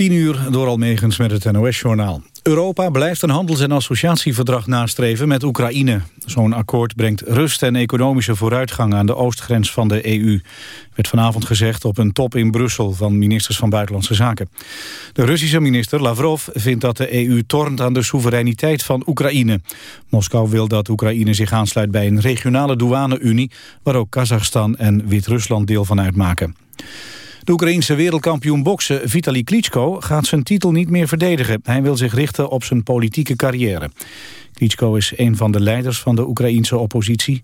10 uur door Almegens met het NOS-journaal. Europa blijft een handels- en associatieverdrag nastreven met Oekraïne. Zo'n akkoord brengt rust en economische vooruitgang aan de oostgrens van de EU. Werd vanavond gezegd op een top in Brussel van ministers van Buitenlandse Zaken. De Russische minister Lavrov vindt dat de EU tornt aan de soevereiniteit van Oekraïne. Moskou wil dat Oekraïne zich aansluit bij een regionale douane-unie... waar ook Kazachstan en Wit-Rusland deel van uitmaken. De Oekraïense wereldkampioen boksen Vitali Klitschko gaat zijn titel niet meer verdedigen. Hij wil zich richten op zijn politieke carrière. Klitschko is een van de leiders van de Oekraïense oppositie.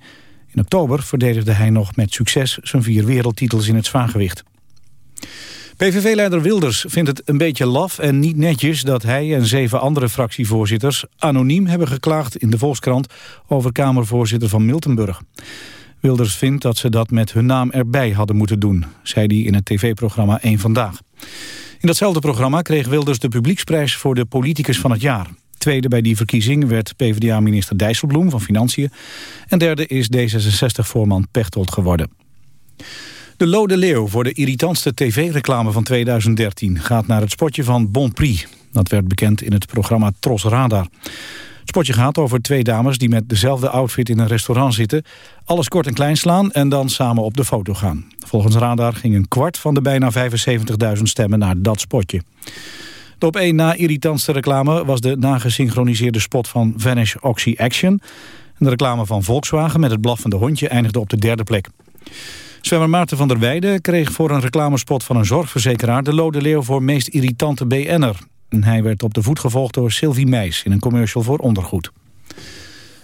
In oktober verdedigde hij nog met succes zijn vier wereldtitels in het zwaargewicht. PVV-leider Wilders vindt het een beetje laf en niet netjes... dat hij en zeven andere fractievoorzitters anoniem hebben geklaagd in de Volkskrant... over Kamervoorzitter van Miltenburg. Wilders vindt dat ze dat met hun naam erbij hadden moeten doen, zei hij in het tv-programma 1 Vandaag. In datzelfde programma kreeg Wilders de publieksprijs voor de politicus van het jaar. Tweede bij die verkiezing werd PvdA-minister Dijsselbloem van Financiën. En derde is D66-voorman Pechtold geworden. De Lode Leeuw voor de irritantste tv-reclame van 2013 gaat naar het spotje van Bonprix. Dat werd bekend in het programma Tros Radar. Het spotje gaat over twee dames die met dezelfde outfit in een restaurant zitten. Alles kort en klein slaan en dan samen op de foto gaan. Volgens Radar ging een kwart van de bijna 75.000 stemmen naar dat spotje. De op één na irritantste reclame was de nagesynchroniseerde spot van Vanish Oxy Action. De reclame van Volkswagen met het blaffende hondje eindigde op de derde plek. Zwemmer Maarten van der Weijden kreeg voor een reclamespot van een zorgverzekeraar... de Lode Leeuw voor meest irritante BN'er. En hij werd op de voet gevolgd door Sylvie Meis in een commercial voor ondergoed.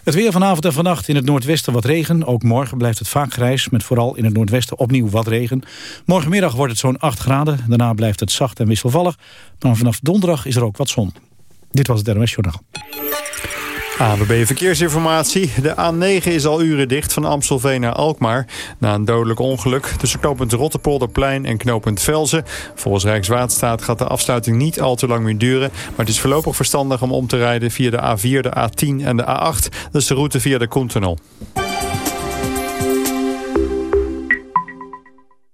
Het weer vanavond en vannacht in het noordwesten wat regen. Ook morgen blijft het vaak grijs, met vooral in het noordwesten opnieuw wat regen. Morgenmiddag wordt het zo'n 8 graden. Daarna blijft het zacht en wisselvallig. Maar vanaf donderdag is er ook wat zon. Dit was het RMS. ANWB Verkeersinformatie. De A9 is al uren dicht van Amstelveen naar Alkmaar. Na een dodelijk ongeluk tussen knooppunt Rotterpolderplein en knooppunt Velzen. Volgens Rijkswaterstaat gaat de afsluiting niet al te lang meer duren. Maar het is voorlopig verstandig om om te rijden via de A4, de A10 en de A8. Dat is de route via de Koentunnel.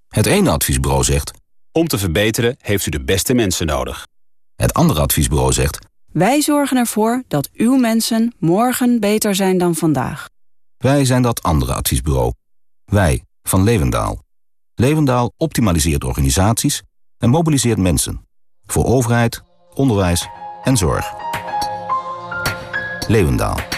Het ene adviesbureau zegt... Om te verbeteren heeft u de beste mensen nodig. Het andere adviesbureau zegt... Wij zorgen ervoor dat uw mensen morgen beter zijn dan vandaag. Wij zijn dat andere adviesbureau. Wij, van Levendaal. Levendaal optimaliseert organisaties en mobiliseert mensen. Voor overheid, onderwijs en zorg. Levendaal.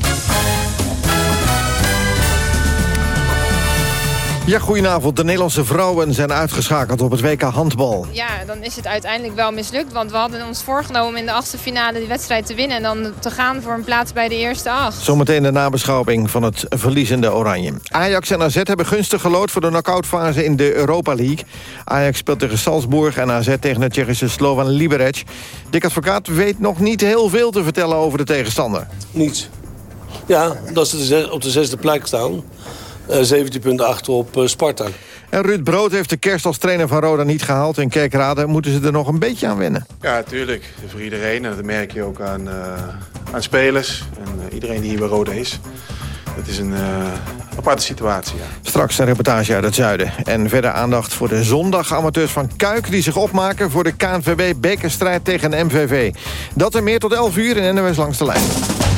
Ja, goedenavond. De Nederlandse vrouwen zijn uitgeschakeld op het WK handbal. Ja, dan is het uiteindelijk wel mislukt. Want we hadden ons voorgenomen in de achtste finale die wedstrijd te winnen... en dan te gaan voor een plaats bij de eerste acht. Zometeen de nabeschouwing van het verliezende Oranje. Ajax en AZ hebben gunstig gelood voor de knock-outfase in de Europa League. Ajax speelt tegen Salzburg en AZ tegen het Tsjechische Slovan Liberec. Dick Advocaat weet nog niet heel veel te vertellen over de tegenstander. Niets. Ja, dat ze op de zesde plek staan. 17 punten achter op uh, Sparta. En Ruud Brood heeft de kerst als trainer van Roda niet gehaald. In Kerkrade moeten ze er nog een beetje aan wennen. Ja, natuurlijk. Voor iedereen. En dat merk je ook aan, uh, aan spelers. En uh, iedereen die hier bij Roda is. Het is een aparte situatie, ja. Straks een reportage uit het zuiden. En verder aandacht voor de zondag-amateurs van Kuik... die zich opmaken voor de KNVB-bekerstrijd tegen de MVV. Dat en meer tot 11 uur in NOS Langs de Lijn.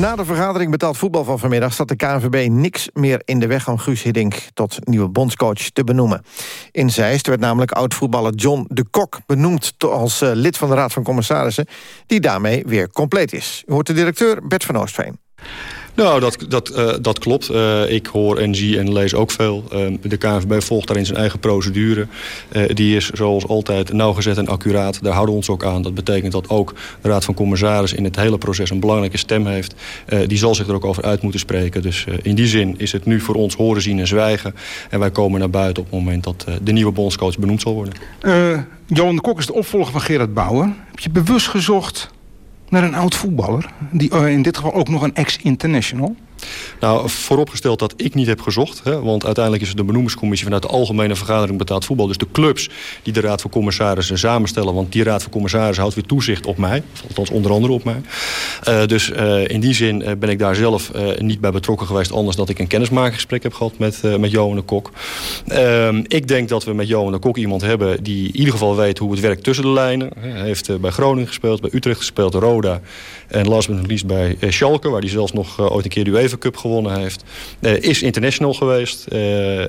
Na de vergadering betaald voetbal van vanmiddag... staat de KNVB niks meer in de weg om Guus Hiddink... tot nieuwe bondscoach te benoemen. In Zeist werd namelijk oud-voetballer John de Kok benoemd... als uh, lid van de Raad van Commissarissen... die daarmee weer compleet is. U hoort de directeur Bert van Oostveen. Nou, dat, dat, uh, dat klopt. Uh, ik hoor en zie en lees ook veel. Uh, de KNVB volgt daarin zijn eigen procedure. die is zoals altijd nauwgezet en accuraat. Daar houden we ons ook aan. Dat betekent dat ook de Raad van Commissarissen in het hele proces een belangrijke stem heeft. die zal zich er ook over uit moeten spreken. Dus in die zin is het nu voor ons horen, zien en zwijgen. En wij komen naar buiten op het moment dat de nieuwe bondscoach benoemd zal worden. Johan de Kok is de opvolger van Gerard Bouwer. Heb je bewust gezocht naar een oud voetballer. Die uh, in dit geval ook nog een ex-international. Nou, vooropgesteld dat ik niet heb gezocht. Hè, want uiteindelijk is de benoemingscommissie vanuit de Algemene Vergadering Betaald Voetbal. Dus de clubs die de Raad van Commissarissen samenstellen. Want die Raad van Commissarissen houdt weer toezicht op mij. Althans onder andere op mij. Uh, dus uh, in die zin ben ik daar zelf niet bij betrokken geweest. Anders dat ik een kennismakingsgesprek heb gehad met, met Johan de Kok. Ehm, ik denk dat we met Johan de Kok iemand hebben die in ieder geval weet hoe het werkt tussen de lijnen. Hij heeft bij Groningen gespeeld, bij Utrecht gespeeld, Roda. En last but not least bij Schalke. Waar hij zelfs nog ooit een keer de UEFA Cup gewonnen heeft. Uh, is international geweest.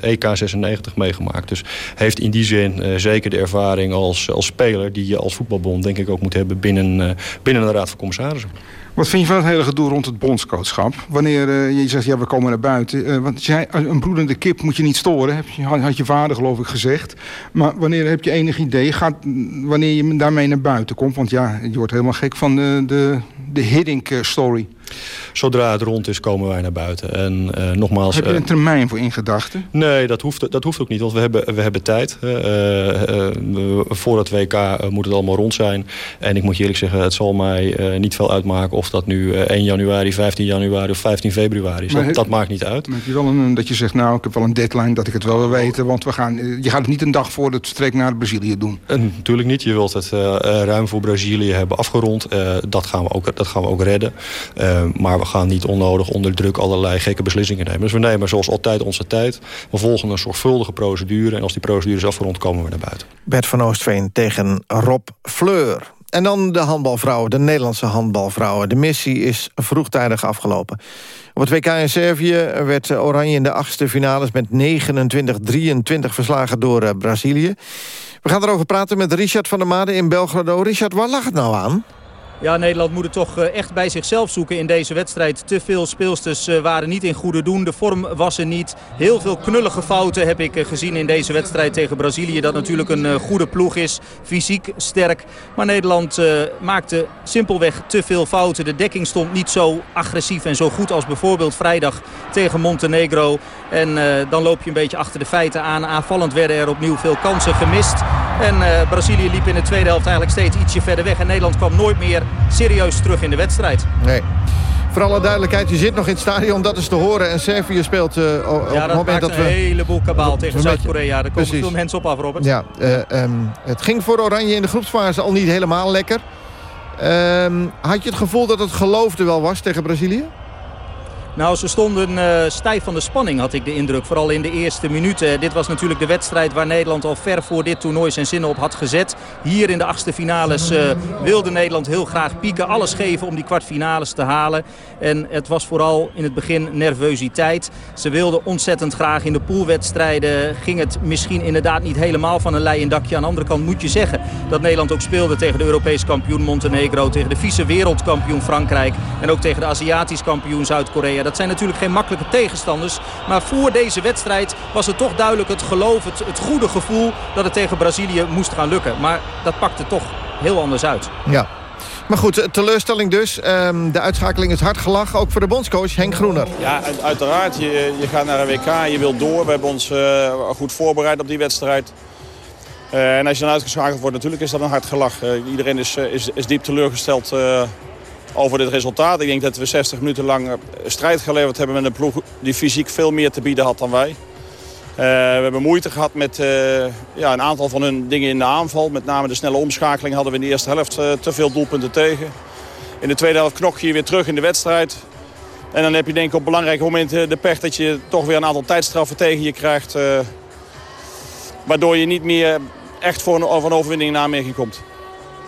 EK 96 meegemaakt. Dus heeft in die zin uh, zeker de ervaring als, als speler... die je als voetbalbond denk ik ook moet hebben binnen, binnen de Raad van Commissarissen. Wat vind je van het hele gedoe rond het bondscoachschap? Wanneer je zegt, ja, we komen naar buiten. Want jij, een broedende kip moet je niet storen, heb je, had je vader geloof ik gezegd. Maar wanneer heb je enig idee, gaat, wanneer je daarmee naar buiten komt? Want ja, je wordt helemaal gek van de, de, de Hiddink-story. Zodra het rond is, komen wij naar buiten. En uh, nogmaals... Heb je een termijn voor in gedachten? Nee, dat hoeft, dat hoeft ook niet, want we hebben, we hebben tijd. voor het WK moet het allemaal rond zijn. En ik moet je eerlijk zeggen, het zal mij niet veel uitmaken... of dat nu 1 januari, 15 januari of 15 februari is. Dat, dat, maakt niet uit. Maar heb je wel een, dat je zegt, nou, ik heb wel een deadline dat ik het wel wil weten. Want we gaan, je gaat het niet een dag voor het vertrek naar Brazilië doen. natuurlijk niet. Je wilt het ruim voor Brazilië hebben afgerond. dat, gaan we ook, dat gaan we ook redden. Maar we gaan niet onnodig onder druk allerlei gekke beslissingen nemen. Dus we nemen zoals altijd onze tijd. We volgen een zorgvuldige procedure. En als die procedure is afgerond, komen we naar buiten. Bert van Oostveen tegen Rob Fleur. En dan de handbalvrouwen, de Nederlandse handbalvrouwen. De missie is vroegtijdig afgelopen. Op het WK in Servië werd Oranje in de achtste finales... met 29-23 verslagen door Brazilië. We gaan erover praten met Richard van der Made in Belgrado. Richard, waar lag het nou aan? Ja, Nederland moet het toch echt bij zichzelf zoeken in deze wedstrijd. Te veel speelsters waren niet in goede doen. De vorm was er niet. Heel veel knullige fouten heb ik gezien in deze wedstrijd tegen Brazilië. Dat natuurlijk een goede ploeg is. Fysiek sterk. Maar Nederland maakte simpelweg te veel fouten. De dekking stond niet zo agressief en zo goed als bijvoorbeeld vrijdag tegen Montenegro. En dan loop je een beetje achter de feiten aan. Aanvallend werden er opnieuw veel kansen gemist. En Brazilië liep in de tweede helft eigenlijk steeds ietsje verder weg. En Nederland kwam nooit meer serieus terug in de wedstrijd. Nee. Voor alle duidelijkheid, je zit nog in het stadion, dat is te horen. En Servië speelt uh, op ja, het moment dat we... een heleboel kabaal tegen Zuid-Korea. Daar komen veel mensen op af, Robert. Ja, uh, um, het ging voor Oranje in de groepsfase al niet helemaal lekker. Um, had je het gevoel dat het geloof er wel was tegen Brazilië? Nou, ze stonden uh, stijf van de spanning, had ik de indruk. Vooral in de eerste minuten. Dit was natuurlijk de wedstrijd waar Nederland al ver voor dit toernooi zijn zinnen op had gezet. Hier in de achtste finales uh, wilde Nederland heel graag pieken. Alles geven om die kwartfinales te halen. En het was vooral in het begin nerveusiteit. Ze wilden ontzettend graag in de poolwedstrijden. Ging het misschien inderdaad niet helemaal van een leien dakje. Aan de andere kant moet je zeggen dat Nederland ook speelde tegen de Europees kampioen Montenegro. Tegen de vice wereldkampioen Frankrijk. En ook tegen de Aziatisch kampioen Zuid-Korea. Dat zijn natuurlijk geen makkelijke tegenstanders. Maar voor deze wedstrijd was het toch duidelijk het geloof, het, het goede gevoel... dat het tegen Brazilië moest gaan lukken. Maar dat pakte toch heel anders uit. Ja, maar goed, teleurstelling dus. Um, de uitschakeling is hard gelachen, ook voor de bondscoach Henk Groener. Ja, uiteraard. Je, je gaat naar een WK, je wilt door. We hebben ons uh, goed voorbereid op die wedstrijd. Uh, en als je dan uitgeschakeld wordt, natuurlijk is dat een hard gelach. Uh, iedereen is, is, is diep teleurgesteld over dit resultaat. Ik denk dat we 60 minuten lang strijd geleverd hebben met een ploeg die fysiek veel meer te bieden had dan wij. Uh, we hebben moeite gehad met uh, ja, een aantal van hun dingen in de aanval. Met name de snelle omschakeling hadden we in de eerste helft te veel doelpunten tegen. In de tweede helft knok je weer terug in de wedstrijd. En dan heb je denk ik op belangrijke momenten de pech dat je toch weer een aantal tijdstraffen tegen je krijgt. waardoor je niet meer echt voor een, voor een overwinning in aanmerking komt.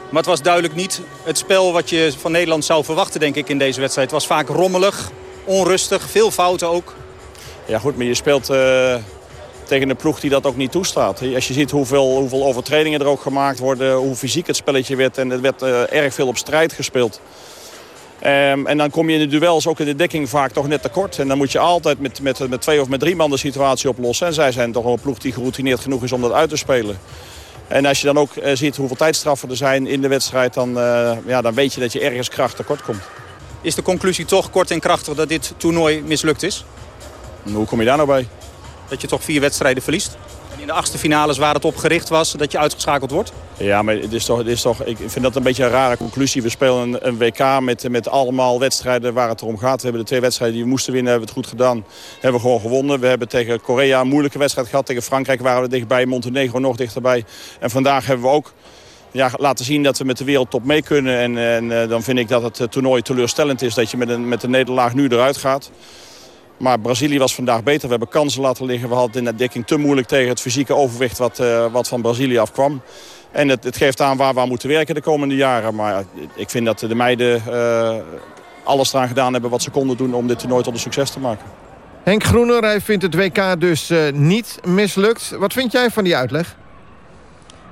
Maar het was duidelijk niet het spel wat je van Nederland zou verwachten, denk ik, in deze wedstrijd. Het was vaak rommelig, onrustig, veel fouten ook. Ja goed, maar je speelt uh, tegen een ploeg die dat ook niet toestaat. Als je ziet hoeveel, hoeveel overtredingen er ook gemaakt worden, hoe fysiek het spelletje werd... en er werd uh, erg veel op strijd gespeeld. Ehm, en dan kom je in de duels ook in de dekking vaak toch net tekort. En dan moet je altijd met, met, met twee of met drie man de situatie oplossen. En zij zijn toch een ploeg die geroutineerd genoeg is om dat uit te spelen. En als je dan ook uh, ziet hoeveel tijdstraffen er zijn in de wedstrijd... Dan, uh, ja, dan weet je dat je ergens kracht tekort komt. Is de conclusie toch kort en krachtig dat dit toernooi mislukt is? Hoe kom je daar nou bij? Dat je toch vier wedstrijden verliest? In de achtste finales waar het op gericht was, dat je uitgeschakeld wordt? Ja, maar het is toch, het is toch, ik vind dat een beetje een rare conclusie. We spelen een, een, WK met, met allemaal wedstrijden waar het om gaat. We hebben de twee wedstrijden die we moesten winnen, hebben we het goed gedaan. Hebben we gewoon gewonnen. We hebben tegen Korea een moeilijke wedstrijd gehad. Tegen Frankrijk waren we dichtbij, Montenegro nog dichterbij. En vandaag hebben we ook ja, laten zien dat we met de wereldtop mee kunnen. En, en uh, dan vind ik dat het toernooi teleurstellend is dat je met een, met een nederlaag nu eruit gaat. Maar Brazilië was vandaag beter. We hebben kansen laten liggen. We hadden in de dekking te moeilijk tegen het fysieke overwicht wat, uh, wat van Brazilië afkwam. En het, het, geeft aan waar we aan moeten werken de komende jaren. Maar ik vind dat de meiden uh, alles eraan gedaan hebben wat ze konden doen om dit toernooi tot een succes te maken. Henk Groener, hij vindt het WK dus niet mislukt. Wat vind jij van die uitleg?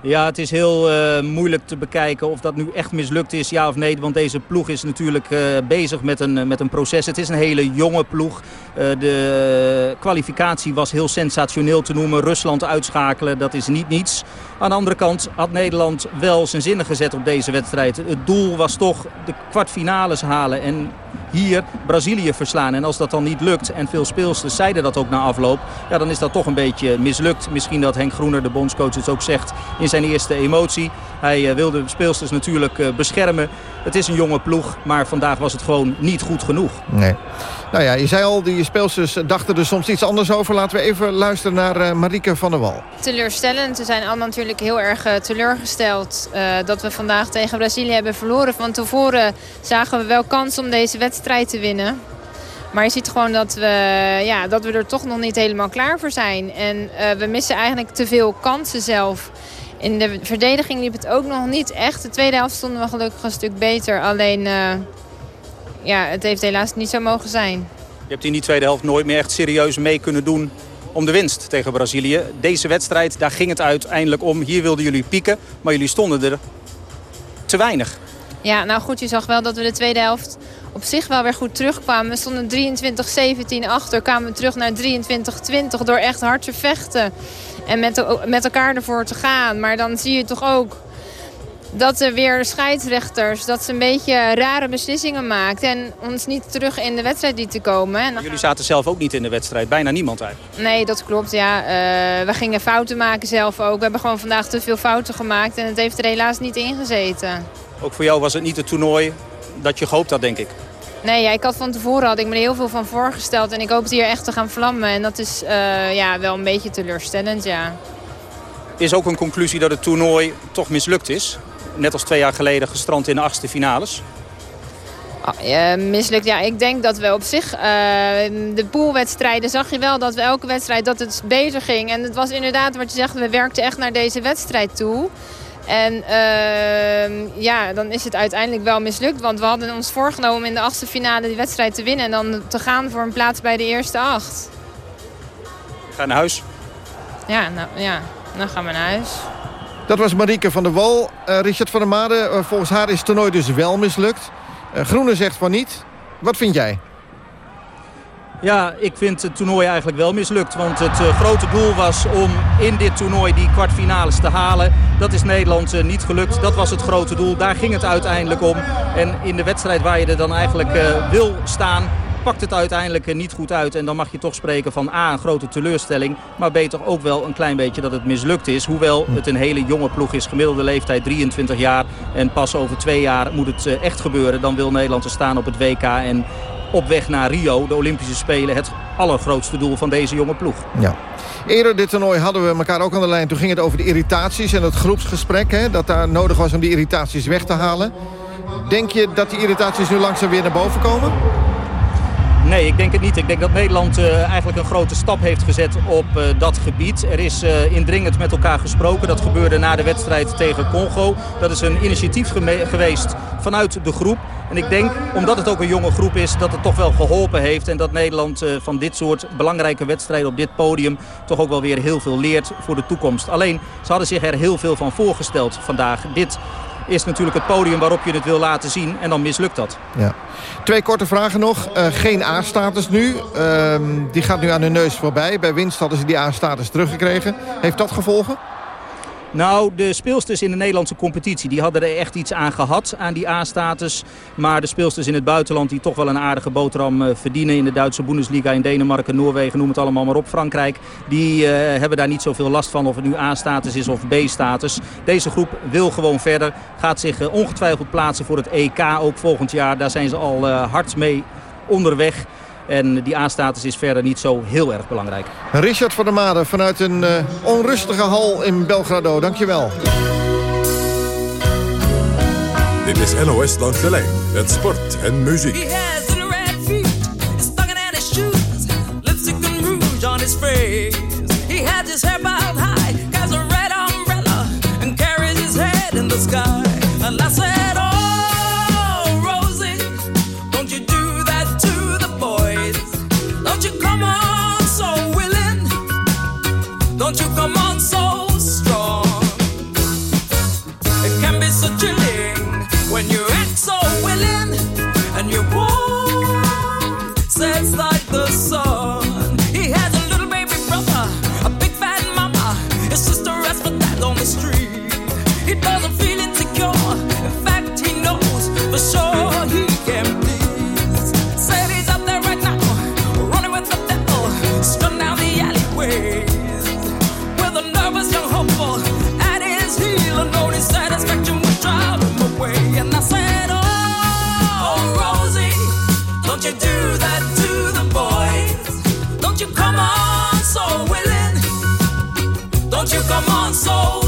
Ja, het is heel uh, moeilijk te bekijken of dat nu echt mislukt is, ja of nee. Want deze ploeg is natuurlijk uh, bezig met een, met een proces. Het is een hele jonge ploeg. Uh, de kwalificatie was heel sensationeel te noemen. Rusland uitschakelen, dat is niet niets. Aan de andere kant had Nederland wel zijn zinnen gezet op deze wedstrijd. Het doel was toch de kwartfinales halen en hier Brazilië verslaan. En als dat dan niet lukt, en veel speelsters zeiden dat ook na afloop... ja, dan is dat toch een beetje mislukt. Misschien dat Henk Groener, de bondscoach, het ook zegt in zijn eerste emotie. Hij uh, wilde de speelsters natuurlijk uh, beschermen. Het is een jonge ploeg, maar vandaag was het gewoon niet goed genoeg. Nee. Nou ja, je zei al, die speelsters dachten er soms iets anders over. Laten we even luisteren naar uh, Marieke van der Wal. Teleurstellend. We zijn allemaal natuurlijk heel erg uh, teleurgesteld... Uh, dat we vandaag tegen Brazilië hebben verloren. Van tevoren zagen we wel kans om deze wedstrijd te winnen. Maar je ziet gewoon dat we, ja, dat we er toch nog niet helemaal klaar voor zijn. En we missen eigenlijk te veel kansen zelf. In de verdediging liep het ook nog niet echt. De tweede helft stonden we gelukkig een stuk beter. Alleen ja, het heeft helaas niet zo mogen zijn. Je hebt in die tweede helft nooit meer echt serieus mee kunnen doen om de winst tegen Brazilië. Deze wedstrijd, daar ging het uiteindelijk om. Hier wilden jullie pieken, maar jullie stonden er te weinig. Ja, nou goed, je zag wel dat we de tweede helft op zich wel weer goed terugkwamen. We stonden 23-17 achter, kwamen terug naar 23-20 door echt hard te vechten. En met, met elkaar ervoor te gaan. Maar dan zie je toch ook dat er weer scheidsrechters, dat ze een beetje rare beslissingen maakt en ons niet terug in de wedstrijd lieten komen. En Jullie zaten zelf ook niet in de wedstrijd, bijna niemand eigenlijk. Nee, dat klopt, ja. Uh, we gingen fouten maken zelf ook. We hebben gewoon vandaag te veel fouten gemaakt en het heeft er helaas niet in gezeten. Ook voor jou was het niet het toernooi dat je gehoopt had, denk ik. Nee, ja, ik had van tevoren had ik me er heel veel van voorgesteld en ik hoopte hier echt te gaan vlammen. En dat is uh, ja, wel een beetje teleurstellend, ja. Is ook een conclusie dat het toernooi toch mislukt is? net als twee jaar geleden gestrand in de achtste finales? Uh, mislukt, ja. Ik denk dat we op zich, uh, de poolwedstrijden zag je wel dat we elke wedstrijd dat het beter ging. En het was inderdaad wat je zegt, we werkten echt naar deze wedstrijd toe. En uh, ja, dan is het uiteindelijk wel mislukt. Want we hadden ons voorgenomen om in de achtste finale die wedstrijd te winnen. En dan te gaan voor een plaats bij de eerste acht. Ga naar huis. Ja, nou ja, dan gaan we naar huis. Dat was Marieke van der Wal. Uh, Richard van der Made, uh, volgens haar is het toernooi dus wel mislukt. Uh, Groene zegt van niet. Wat vind jij? Ja, ik vind het toernooi eigenlijk wel mislukt. Want het uh, grote doel was om in dit toernooi die kwartfinales te halen. Dat is Nederland uh, niet gelukt. Dat was het grote doel. Daar ging het uiteindelijk om. En in de wedstrijd waar je er dan eigenlijk uh, wil staan pakt het uiteindelijk niet goed uit. En dan mag je toch spreken van A, een grote teleurstelling. Maar beter ook wel een klein beetje dat het mislukt is. Hoewel het een hele jonge ploeg is. Gemiddelde leeftijd 23 jaar. En pas over twee jaar moet het echt gebeuren. Dan wil Nederland er staan op het WK. En op weg naar Rio, de Olympische Spelen, het allergrootste doel van deze jonge ploeg. Ja. Eerder dit toernooi hadden we elkaar ook aan de lijn. Toen ging het over de irritaties en het groepsgesprek. Hè, dat daar nodig was om die irritaties weg te halen. Denk je dat die irritaties nu langzaam weer naar boven komen? Nee, ik denk het niet. Ik denk dat Nederland uh, eigenlijk een grote stap heeft gezet op uh, dat gebied. Er is uh, indringend met elkaar gesproken. Dat gebeurde na de wedstrijd tegen Congo. Dat is een initiatief geweest vanuit de groep. En ik denk, omdat het ook een jonge groep is, dat het toch wel geholpen heeft. En dat Nederland van dit soort belangrijke wedstrijden op dit podium toch ook wel weer heel veel leert voor de toekomst. Alleen, ze hadden zich er heel veel van voorgesteld vandaag. Dit is natuurlijk het podium waarop je het wil laten zien. En dan mislukt dat. Ja. Twee korte vragen nog. Uh, geen A-status nu. Uh, die gaat nu aan hun neus voorbij. Bij winst hadden ze die A-status teruggekregen. Heeft dat gevolgen? Nou, de speelsters in de Nederlandse competitie die hadden er echt iets aan gehad, aan die A-status. Maar de speelsters in het buitenland die toch wel een aardige boterham uh, verdienen... in de Duitse Bundesliga, in Denemarken, Noorwegen, noem het allemaal maar op, Frankrijk... die uh, hebben daar niet zoveel last van of het nu A-status is of B-status. Deze groep wil gewoon verder, gaat zich uh, ongetwijfeld plaatsen voor het EK ook volgend jaar. Daar zijn ze al hard mee onderweg. En die A-status is verder niet zo heel erg belangrijk. Richard van der Made vanuit een uh, onrustige hal in Belgrado. Dankjewel. Dit is NOS Langs de Lijn. Het sport en muziek. He has a red feet, stuck in his shoes, lipstick and rouge on his face. He had his hair bowed high, has a red umbrella, and carries his head in the sky. You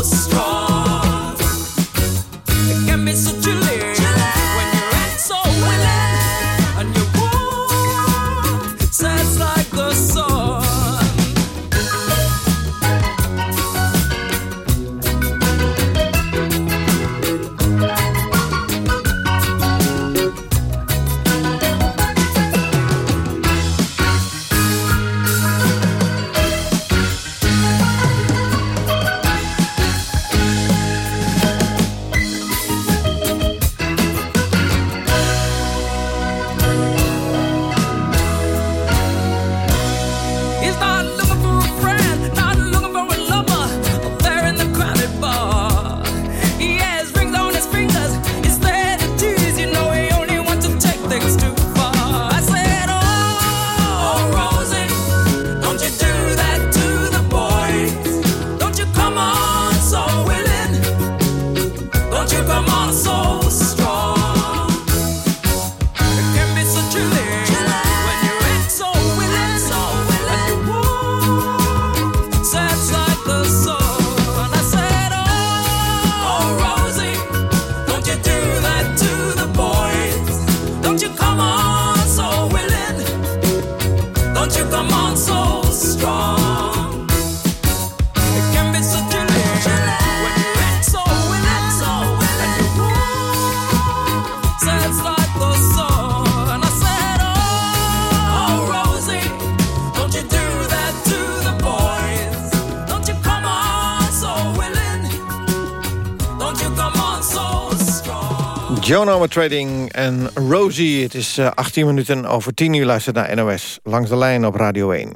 Jonah Trading en Rosie. Het is eh, 18 minuten over 10 uur luistert naar NOS. Langs de lijn op Radio 1.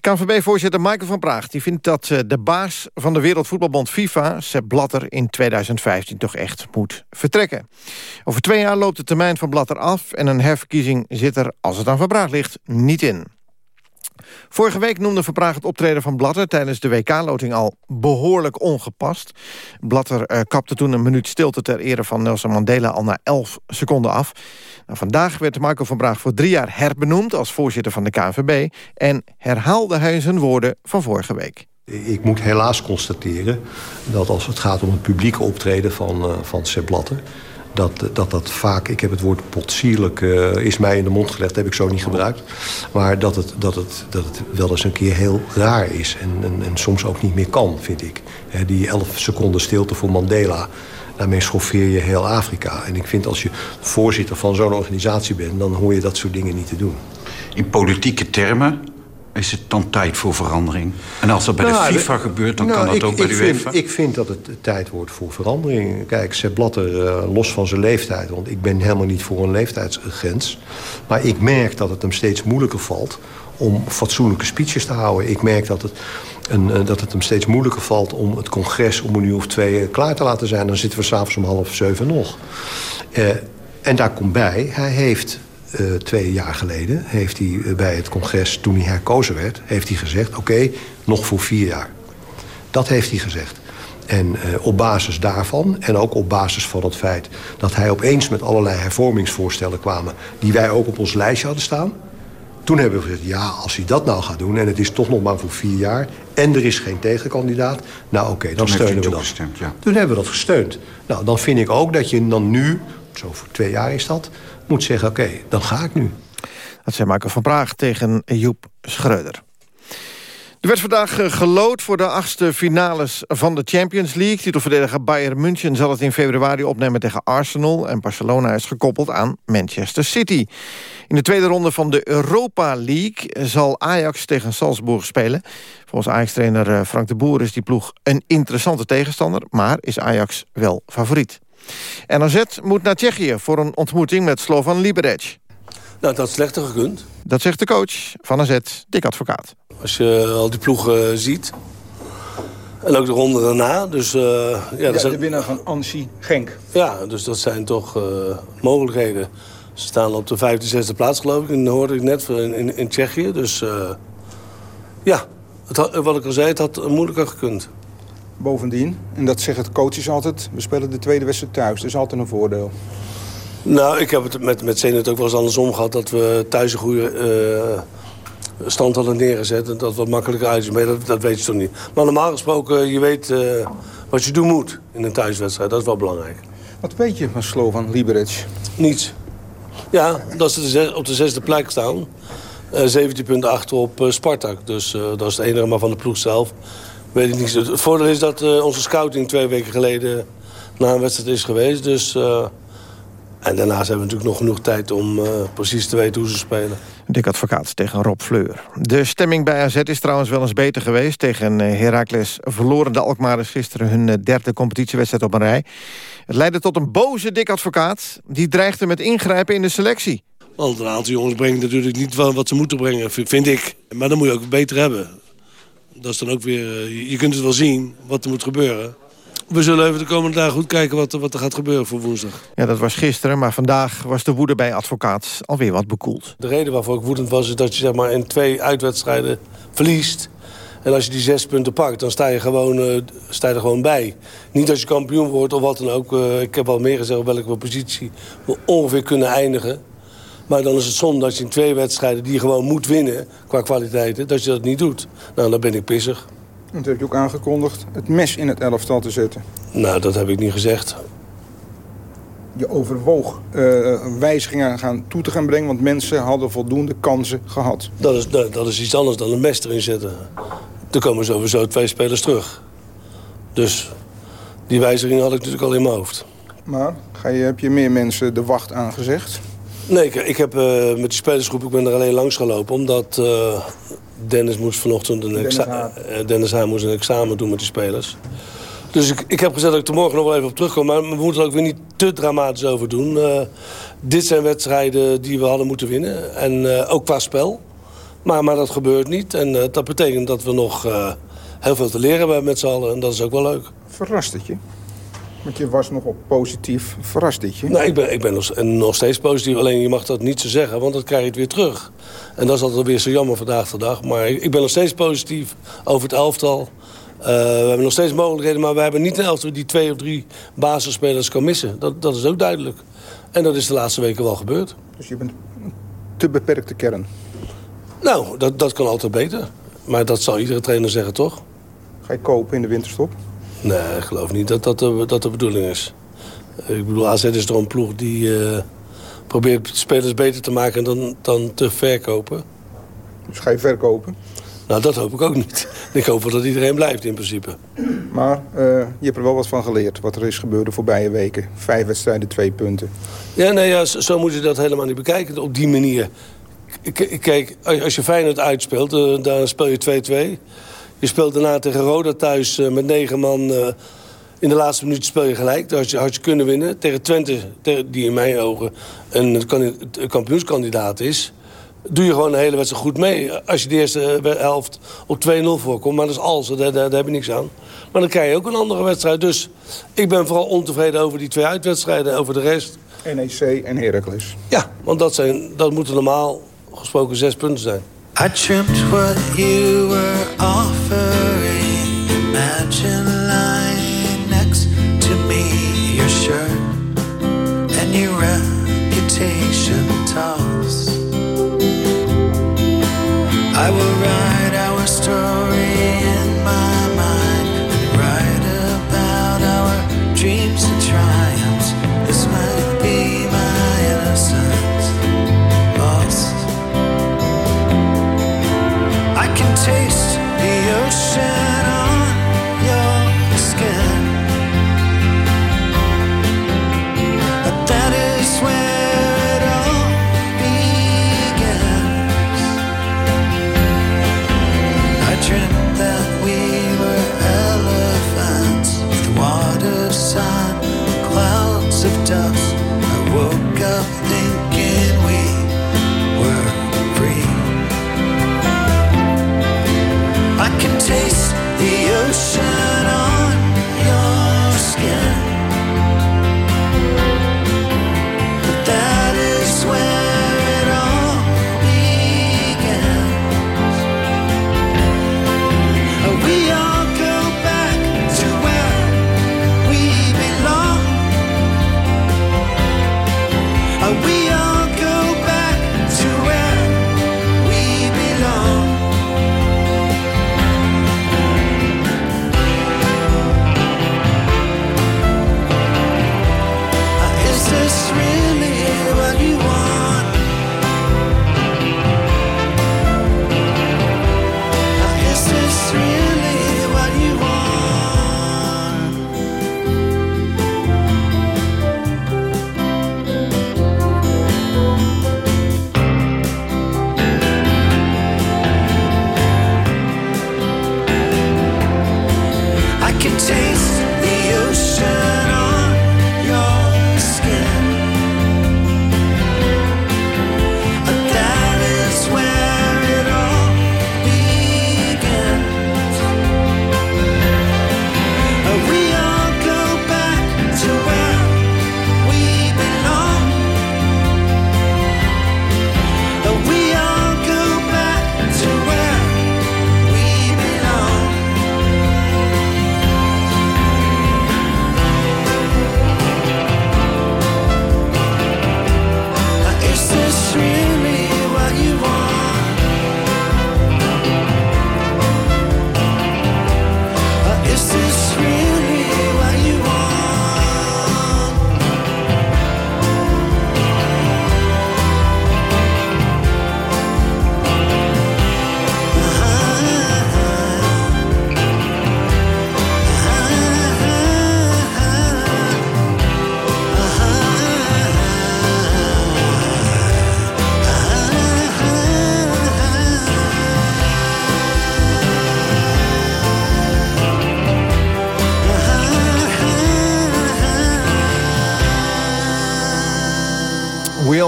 KNVB-voorzitter Michael van Praag die vindt dat eh, de baas van de Wereldvoetbalbond FIFA... Sepp Blatter in 2015 toch echt moet vertrekken. Over twee jaar loopt de termijn van Blatter af... en een herverkiezing zit er, als het aan Van Praag ligt, niet in. Vorige week noemde Verpraag het optreden van Blatter... tijdens de WK-loting al behoorlijk ongepast. Blatter eh, kapte toen een minuut stilte ter ere van Nelson Mandela... al na 11 seconden af. Nou, vandaag werd Marco van Praag voor drie jaar herbenoemd... als voorzitter van de KNVB... en herhaalde hij zijn woorden van vorige week. Ik moet helaas constateren dat als het gaat om het publieke optreden van, uh, van Sepp Blatter... Dat, dat dat vaak, ik heb het woord potsierlijk, uh, is mij in de mond gelegd, heb ik zo niet gebruikt. Maar dat het, dat het, dat het wel eens een keer heel raar is en, en, en soms ook niet meer kan, vind ik. Die 11 seconden stilte voor Mandela, daarmee schoffeer je heel Afrika. En ik vind als je voorzitter van zo'n organisatie bent, dan hoor je dat soort dingen niet te doen. In politieke termen Is het dan tijd voor verandering? En als dat bij Nou, de FIFA de- gebeurt, dan nou, kan dat ik- ook bij ik de vind, UEFA? Ik vind dat het tijd wordt voor verandering. Kijk, Sepp Blatter, eh, los van zijn leeftijd... want ik ben helemaal niet voor een leeftijdsgrens... maar ik merk dat het hem steeds moeilijker valt... om fatsoenlijke speeches te houden. Ik merk dat het, een, eh, dat het hem steeds moeilijker valt... om het congres om een uur of twee eh, klaar te laten zijn. Dan zitten we s'avonds om half zeven nog. En daar komt bij, hij heeft eh, twee jaar geleden... heeft hij eh, bij het congres, toen hij herkozen werd... heeft hij gezegd, oké, nog voor vier jaar. Dat heeft hij gezegd. En eh, op basis daarvan, en ook op basis van het feit... dat hij opeens met allerlei hervormingsvoorstellen kwamen... die wij ook op ons lijstje hadden staan... toen hebben we gezegd, ja, als hij dat nou gaat doen... en het is toch nog maar voor vier jaar... en er is geen tegenkandidaat, nou oké, dan steunen we dat. ja. Toen hebben we dat gesteund. Nou, dan vind ik ook dat je dan nu, zo voor twee jaar is dat... moet zeggen, oké, dan ga ik nu. Dat zei Marco van Praag tegen Joep Schreuder. Er werd vandaag eh, gelood voor de achtste finales van de Champions League. Titelverdediger Bayern München zal het in februari opnemen tegen Arsenal... en Barcelona is gekoppeld aan Manchester City. In de tweede ronde van de Europa League zal Ajax tegen Salzburg spelen. Volgens Ajax-trainer eh, Frank de Boer is die ploeg een interessante tegenstander... maar is Ajax wel favoriet. NAZ moet naar Tsjechië voor een ontmoeting met Slovan Liberec. Nou, dat is slechter gekund. Dat zegt de coach van AZ, Dick Advocaat. Als je al die ploegen eh, ziet. En ook de ronde daarna. Dus, eh, ja, dat is de winnaar van Ansi Genk. ja, dus dat zijn toch eh, mogelijkheden. Ze staan op de vijfde, zesde plaats, geloof ik. En dat hoorde ik net in, in, in Tsjechië. Dus eh, ja, het had- wat ik al zei, het had moeilijker gekund. Bovendien, en dat zeggen de coaches altijd... we spelen de tweede wedstrijd thuis, dat is altijd een voordeel. Nou, ik heb het met, met Zenit ook wel eens andersom gehad... dat we thuis een goede eh, stand hadden neergezet... en dat wat makkelijker uit is. Maar dat, dat weet je toch niet. Maar normaal gesproken, je weet eh, wat je doen moet in een thuiswedstrijd. Dat is wel belangrijk. Wat weet je van Slovan Liberec? Niets. Ja, dat ze op de zesde plek staan. Eh 17 punten achter op Spartak. Dus dat is het enige maar van de ploeg zelf. Weet ik niet. Het voordeel is dat eh, onze scouting twee weken geleden... na een wedstrijd is geweest. Dus, eh, en daarnaast hebben we natuurlijk nog genoeg tijd om eh, precies te weten hoe ze spelen. Dick Advocaat tegen Rob Fleur. De stemming bij AZ is trouwens wel eens beter geweest. Tegen Heracles verloren de Alkmaarders gisteren hun derde competitiewedstrijd op een rij. Het leidde tot een boze Dick Advocaat. Die dreigde met ingrijpen in de selectie. Want een aantal jongens brengen natuurlijk niet wel wat ze moeten brengen, vind ik. Maar dan moet je ook beter hebben. Dat is dan ook weer... eh, je- kunt het wel zien, wat er moet gebeuren. We zullen even de komende dagen goed kijken wat, er- wat er gaat gebeuren voor woensdag. Ja, dat was gisteren, maar vandaag was de woede bij Advocaat alweer wat bekoeld. De reden waarvoor ik woedend was, is dat je zeg maar, in twee uitwedstrijden verliest. En als je die zes punten pakt, dan sta je, gewoon, eh, sta je er gewoon bij. Niet als je kampioen wordt of wat dan ook. Eh, ik heb al meer gezegd op welke positie we ongeveer kunnen eindigen. Maar dan is het zonde dat je in twee wedstrijden die je gewoon moet winnen... qua kwaliteiten, dat je dat niet doet. Nou, dan ben ik pissig. En toen heb je ook aangekondigd het mes in het elftal te zetten. Nou, dat heb ik niet gezegd. Je overwoog eh, wijzigingen gaan toe te gaan brengen... want mensen hadden voldoende kansen gehad. Dat is, dat, dat is iets anders dan een mes erin zetten. Er komen sowieso twee spelers terug. Dus die wijziging had ik natuurlijk al in mijn hoofd. Maar ga je, heb je meer mensen de wacht aangezegd? Nee, ik, ik heb eh, met die spelersgroep ik ben er alleen langs gelopen. Omdat eh, Dennis moest vanochtend een, Dennis Haar. eh, Dennis moest een examen doen met die spelers. Dus ik, ik heb gezegd dat ik er morgen nog wel even op terugkom. Maar we moeten er ook weer niet te dramatisch over doen. Eh, dit zijn wedstrijden die we hadden moeten winnen. En eh, ook qua spel. Maar, maar dat gebeurt niet. En eh, dat betekent dat we nog eh, heel veel te leren hebben met z'n allen. En dat is ook wel leuk. Verrast het je? Want je was nogal positief. Verrast het je? Nou, ik ben, ik ben nog, nog steeds positief. Alleen je mag dat niet zo zeggen, want dan krijg je het weer terug. En dat is altijd weer zo jammer vandaag de dag. Maar ik, ik ben nog steeds positief over het elftal. Eh, we hebben nog steeds mogelijkheden, maar we hebben niet een elftal die twee of drie basisspelers kan missen. Dat, dat is ook duidelijk. En dat is de laatste weken wel gebeurd. Dus je bent een te beperkte kern. Nou, dat, dat kan altijd beter. Maar dat zal iedere trainer zeggen, toch? Ga je kopen in de winterstop? Nee, ik geloof niet dat dat de, dat de bedoeling is. Ik bedoel, AZ is toch een ploeg die eh, probeert spelers beter te maken dan, dan te verkopen. Dus ga je verkopen? Nou, dat hoop ik ook niet. Ik hoop wel dat iedereen blijft in principe. Maar eh, je hebt er wel wat van geleerd. Wat er is gebeurd de voorbije weken. Vijf wedstrijden, twee punten. Ja, nee, ja, zo, moet je dat helemaal niet bekijken op die manier. K- Kijk, als je Feyenoord uitspeelt, eh, dan speel je 2-2. Je speelt daarna tegen Roda thuis eh, met negen man. eh, in de laatste minuut speel je gelijk. Dat had je, had je kunnen winnen. Tegen Twente, die in mijn ogen een kandi- een kampioenskandidaat is... doe je gewoon de hele wedstrijd goed mee. Als je de eerste eh, helft op 2-0 voorkomt. Maar dat is daar, daar, daar heb je niks aan. Maar dan krijg je ook een andere wedstrijd. Dus ik ben vooral ontevreden over die twee uitwedstrijden. Over de rest... NEC en Heracles. Ja, want dat, zijn, dat moeten normaal gesproken zes punten zijn. I dreamt what you were offering. Imagine lying next to me, your shirt and your reputation toss. I will write our story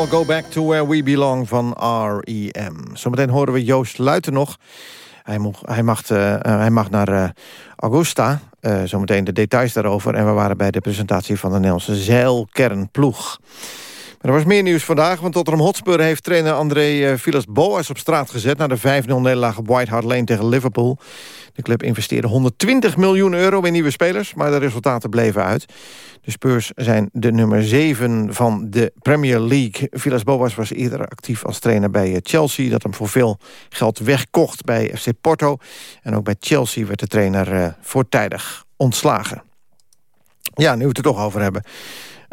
We'll go back to where we belong van R.E.M. Zometeen horen we Joost Luiten nog. Hij, hij, mag, eh, eh, hij mag naar eh, Augusta. Zometeen de details daarover. En we waren bij de presentatie van de Nederlandse zeilkernploeg. Er was meer nieuws vandaag, want Tottenham Hotspur heeft trainer André eh, Villas-Boas op straat gezet... na de 5-0 nederlaag op White Hart Lane tegen Liverpool. De club investeerde 120 miljoen euro in nieuwe spelers... maar de resultaten bleven uit. De Spurs zijn de nummer 7 van de Premier League. Villas-Boas was eerder actief als trainer bij eh, Chelsea... dat hem voor veel geld wegkocht bij FC Porto. En ook bij Chelsea werd de trainer eh, voortijdig ontslagen. Ja, nu we het er toch over hebben.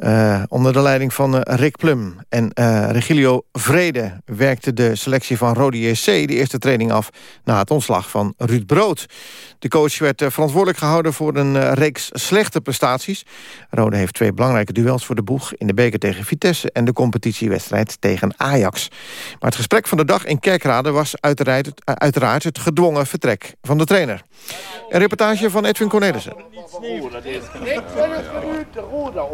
Uh, onder de leiding van uh, Rick Plum en uh, Regilio Vrede... werkte de selectie van Rode JC de eerste training af... na het ontslag van Ruud Brood. De coach werd verantwoordelijk gehouden voor een reeks slechte prestaties. Rode heeft twee belangrijke duels voor de boeg... in de beker tegen Vitesse en de competitiewedstrijd tegen Ajax. Maar het gesprek van de dag in Kerkrade was uiteraard het gedwongen vertrek van de trainer. Een reportage van Edwin Cornelissen.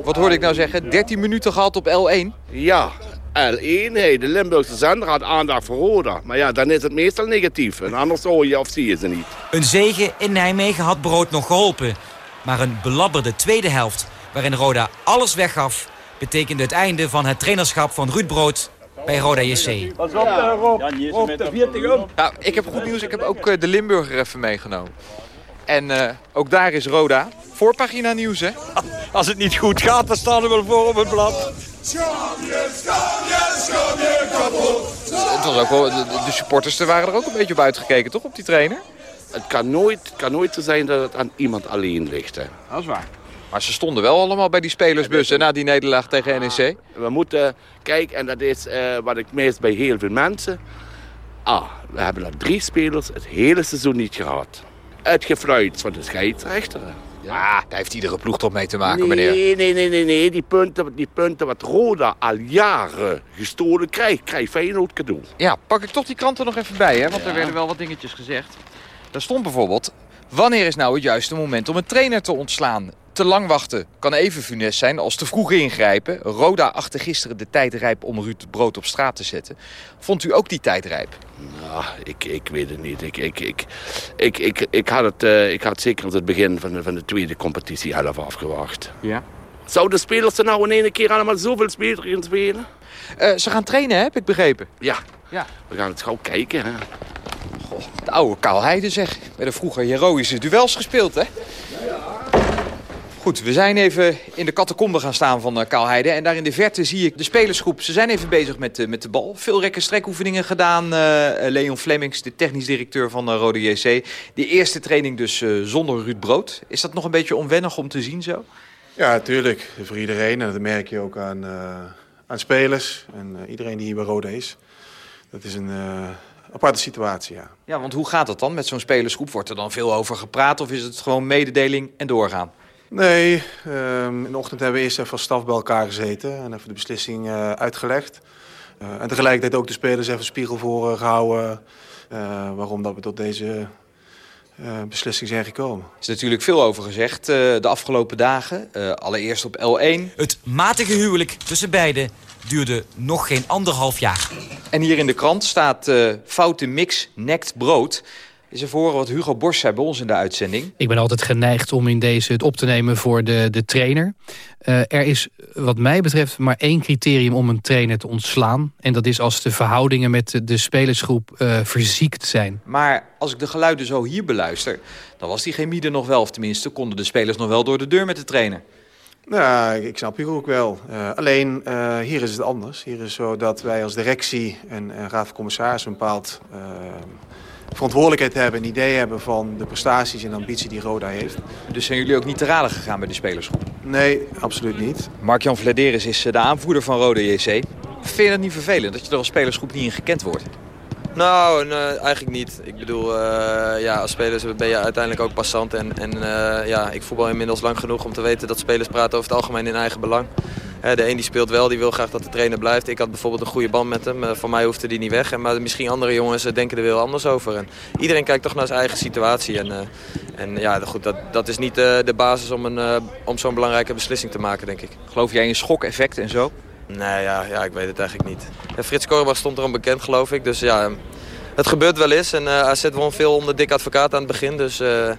Wat hoorde ik nou zeggen? 13 minuten gehad op L1? Ja, L1. Hey, de Limburgse zender had aandacht voor Roda. Maar ja, dan is het meestal negatief. En anders hoor je of zie je ze niet. Een zege in Nijmegen had Brood nog geholpen. Maar een belabberde tweede helft, waarin Roda alles weggaf... betekende het einde van het trainerschap van Ruud Brood bij Roda JC. Pas op, Rob. Rob, de 40 om. Nou, ik heb goed nieuws. Ik heb ook eh, de Limburger even meegenomen. En uh, ook daar is Roda. Voorpagina nieuws, hè? Als het niet goed gaat, dan staan we wel voor op het blad. Het was ook wel, de, de supporters er waren er ook een beetje op uitgekeken, toch, op die trainer? Het kan nooit, kan nooit zo zijn dat het aan iemand alleen ligt. Hè. Dat is waar. Maar ze stonden wel allemaal bij die spelersbussen na die nederlaag tegen NEC. We moeten kijken, en dat is uh, wat ik meest bij heel veel mensen... Ah, we hebben er drie spelers het hele seizoen niet gehad. Het gefluit van de scheidsrechter. Ja, daar heeft iedere ploeg toch mee te maken, nee, meneer. Nee, nee, nee, nee, nee. Die punten, die punten wat Roda al jaren gestolen krijgt, krijgt Feyenoord cadeau. Ja, pak ik toch die kranten nog even bij, hè? Want Ja. er werden wel wat dingetjes gezegd. Daar stond bijvoorbeeld... Wanneer is nou het juiste moment om een trainer te ontslaan? Te lang wachten kan even funest zijn als te vroeg ingrijpen. Roda achtte gisteren de tijd rijp om Ruud Brood op straat te zetten. Vond u ook die tijd rijp? Nou, ik, ik weet het niet. Ik, ik, ik, ik, ik, ik, had het, eh, ik had zeker tot het begin van de, van de tweede competitie half afgewacht. Ja. Zouden de spelers er nou in één keer allemaal zoveel spelers in spelen? Eh, ze gaan trainen, hè, heb ik begrepen. Ja. Ja. We gaan het gauw kijken. Hè. De oude Kaal Heide zeg. Werden vroeger heroïsche duels gespeeld, hè? Goed, we zijn even in de catacombe gaan staan van uh, Kaalheide. En daar in de verte zie ik de spelersgroep. Ze zijn even bezig met, uh, met de bal. Veel rek- en strekoefeningen gedaan. Uh, Leon Flemings, de technisch directeur van Rode JC. De eerste training dus uh, zonder Ruud Brood. Is dat nog een beetje onwennig om te zien zo? Ja, natuurlijk. Voor iedereen. En dat merk je ook aan, uh, aan spelers. En iedereen die hier bij Rode is. Dat is een aparte situatie, ja. Ja, want hoe gaat dat dan met zo'n spelersgroep? Wordt er dan veel over gepraat of is het gewoon mededeling en doorgaan? Nee, um, in de ochtend hebben we eerst even als staf bij elkaar gezeten en even de beslissing uh, uitgelegd. Uh, en tegelijkertijd ook de spelers even spiegel voor uh, gehouden uh, waarom dat we tot deze uh, beslissing zijn gekomen. Er is natuurlijk veel over gezegd uh, de afgelopen dagen. Uh, allereerst op L1. Het matige huwelijk tussen beiden duurde nog geen anderhalf jaar. En hier in de krant staat uh, foute mix nekt brood. Is er voor wat Hugo Borst zei bij ons in de uitzending. Ik ben altijd geneigd om in deze het op te nemen voor de, de trainer. Uh, er is wat mij betreft maar één criterium om een trainer te ontslaan. En dat is als de verhoudingen met de, de spelersgroep uh, verziekt zijn. Maar als ik de geluiden zo hier beluister... dan was die chemie er nog wel. Of tenminste konden de spelers nog wel door de deur met de trainer. Nou, ik snap je ook wel. Uh, alleen, uh, hier is het anders. Hier is zo dat wij als directie en, en raad van commissarissen een bepaald uh, verantwoordelijkheid hebben... een idee hebben van de prestaties en ambitie die Roda heeft. Dus zijn jullie ook niet te raden gegaan bij de spelersgroep? Nee, absoluut niet. Mark-Jan Vladeris is de aanvoerder van Roda JC. Vind je dat niet vervelend dat je er als spelersgroep niet in gekend wordt? Nou, eigenlijk niet. Ik bedoel, uh, ja, als spelers ben je uiteindelijk ook passant. En, en uh, ja, ik voetbal inmiddels lang genoeg om te weten dat spelers praten over het algemeen in eigen belang. De een die speelt wel, die wil graag dat de trainer blijft. Ik had bijvoorbeeld een goede band met hem. Uh, voor mij hoefde die niet weg. Maar misschien andere jongens denken er wel anders over. En iedereen kijkt toch naar zijn eigen situatie. En, en ja, goed, dat, dat is niet de basis om, om zo'n belangrijke beslissing te maken, denk ik. Geloof jij in schokeffect en zo? Nee, ja, ja, ik weet het eigenlijk niet. Ja, Frits Korbach stond erom bekend, geloof ik. Dus ja, het gebeurt wel eens. En uh, AZ won veel onder dik advocaat aan het begin. Dus uh,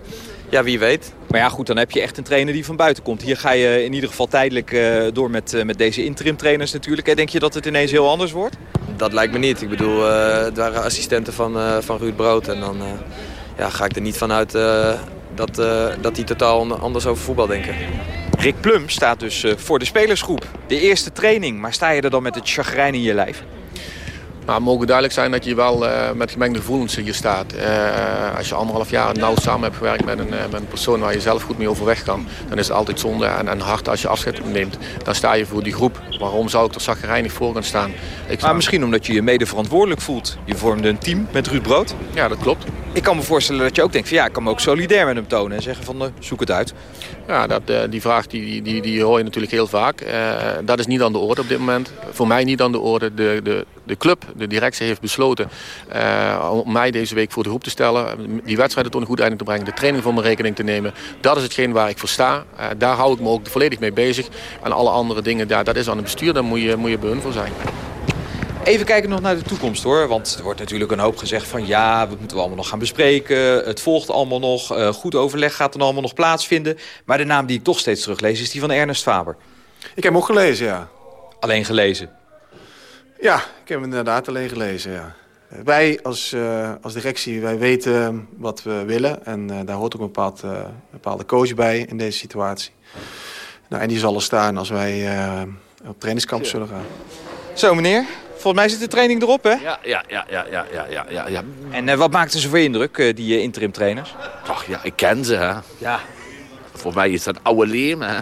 ja, wie weet. Maar ja, goed, dan heb je echt een trainer die van buiten komt. Hier ga je in ieder geval tijdelijk uh, door met, met deze interim trainers natuurlijk. En denk je dat het ineens heel anders wordt? Dat lijkt me niet. Ik bedoel, het waren assistenten van, van Ruud Brood. En dan ja, ga ik er niet vanuit dat, dat die totaal anders over voetbal denken. Rick Plum staat dus uh, voor de spelersgroep. De eerste training, maar sta je er dan met het chagrijn in je lijf? Maar het mogen duidelijk zijn dat je wel uh, met gemengde gevoelens hier staat. Uh, als je anderhalf jaar nauw samen hebt gewerkt met een, uh, met een persoon waar je zelf goed mee overweg kan... dan is het altijd zonde en, en hard als je afscheid neemt. Dan sta je voor die groep. Waarom zou ik er zaggerijnig voor gaan staan? Ik maar misschien omdat je je mede verantwoordelijk voelt. Je vormde een team met Ruud Brood. Ja, dat klopt. Ik kan me voorstellen dat je ook denkt van ja, ik kan me ook solidair met hem tonen. En zeggen van zoek het uit. Ja, dat, die vraag die, die, die hoor je natuurlijk heel vaak. dat is niet aan de orde op dit moment. Voor mij niet aan de orde. De, de, de club, de directie heeft besloten om mij deze week voor de groep te stellen. Die wedstrijden tot een goed einde te brengen. De training voor mijn rekening te nemen. Dat is hetgeen waar ik voor sta. Daar hou ik me ook volledig mee bezig. En alle andere dingen, daar, dat is aan het bestuur. Daar moet je, moet je beun voor zijn. Even kijken nog naar de toekomst hoor. Want er wordt natuurlijk een hoop gezegd van ja, we moeten we allemaal nog gaan bespreken. Het volgt allemaal nog. Uh, goed overleg gaat er allemaal nog plaatsvinden. Maar de naam die ik toch steeds teruglees is die van Ernest Faber. Ik heb hem ook gelezen, ja. Alleen gelezen? Ja, ik heb hem inderdaad alleen gelezen, ja. Wij als, uh, als directie, wij weten wat we willen. En uh, daar hoort ook een bepaald, uh, bepaalde coach bij in deze situatie. Nou, en die zal er staan als wij op trainingskamp zullen gaan. Zo meneer, volgens mij zit de training erop hè? Ja, ja, ja, ja, ja, ja, ja. ja. En wat maakten ze voor indruk, die interim trainers? Ach ja, ik ken ze hè. Ja. Voor mij is dat oude leem hè.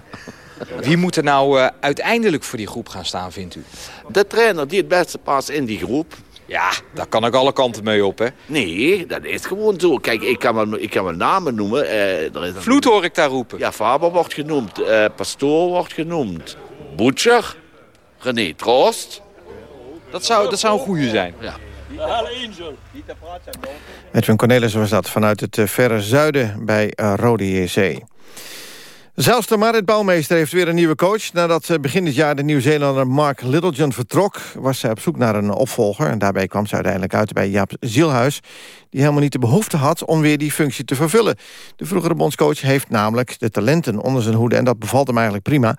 Wie moet er nou uh, uiteindelijk voor die groep gaan staan, vindt u? De trainer die het beste past in die groep. Ja, daar kan ik alle kanten mee op, hè? Nee, dat is gewoon zo. Kijk, ik kan wel, ik kan wel namen noemen. Uh, er is Vloed hoor ik daar roepen. Ja, Faber wordt genoemd. Uh, Pastoor wordt genoemd. Butcher. René Troost. Dat zou, dat zou een goede zijn. Ja. Edwin Cornelis was dat vanuit het verre zuiden bij Rode JC. Zelfs de Marit Bouwmeester heeft weer een nieuwe coach. Nadat begin dit jaar de Nieuw-Zeelander Mark Littlejohn vertrok... was zij op zoek naar een opvolger. En daarbij kwam ze uiteindelijk uit bij Jaap Zielhuis... die helemaal niet de behoefte had om weer die functie te vervullen. De vroegere bondscoach heeft namelijk de talenten onder zijn hoede... en dat bevalt hem eigenlijk prima.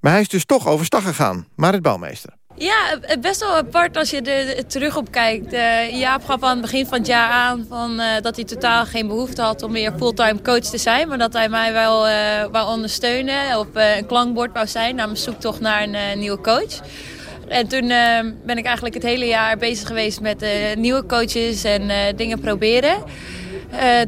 Maar hij is dus toch overstag gegaan. Marit Bouwmeester. Ja, best wel apart als je er terug op kijkt. Uh, Jaap gaf aan het begin van het jaar aan van, uh, dat hij totaal geen behoefte had om meer fulltime coach te zijn. Maar dat hij mij wel uh, wou ondersteunen, op een klankbord wou zijn mijn zoektocht naar een nieuwe coach. En toen ben ik eigenlijk het hele jaar bezig geweest met nieuwe coaches en dingen proberen.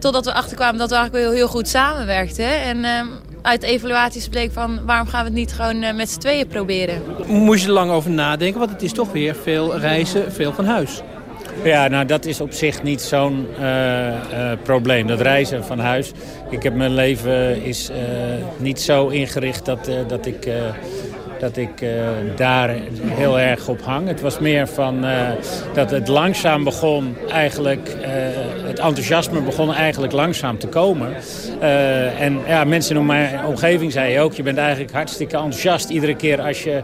totdat we achterkwamen dat we eigenlijk heel, heel goed samenwerkten. En ehm, uit evaluaties bleek van waarom gaan we het niet gewoon uh, met z'n tweeën proberen. Moest je er lang over nadenken, want het is toch weer veel reizen, veel van huis. Ja, nou dat is op zich niet zo'n uh, uh, probleem, dat reizen van huis. Ik heb mijn leven is niet zo ingericht dat, dat ik dat ik uh, daar heel erg op hang. Het was meer van uh, dat het langzaam begon eigenlijk, uh, het enthousiasme begon eigenlijk langzaam te komen. en ja, mensen in mijn omgeving zeiden ook, je bent eigenlijk hartstikke enthousiast iedere keer als je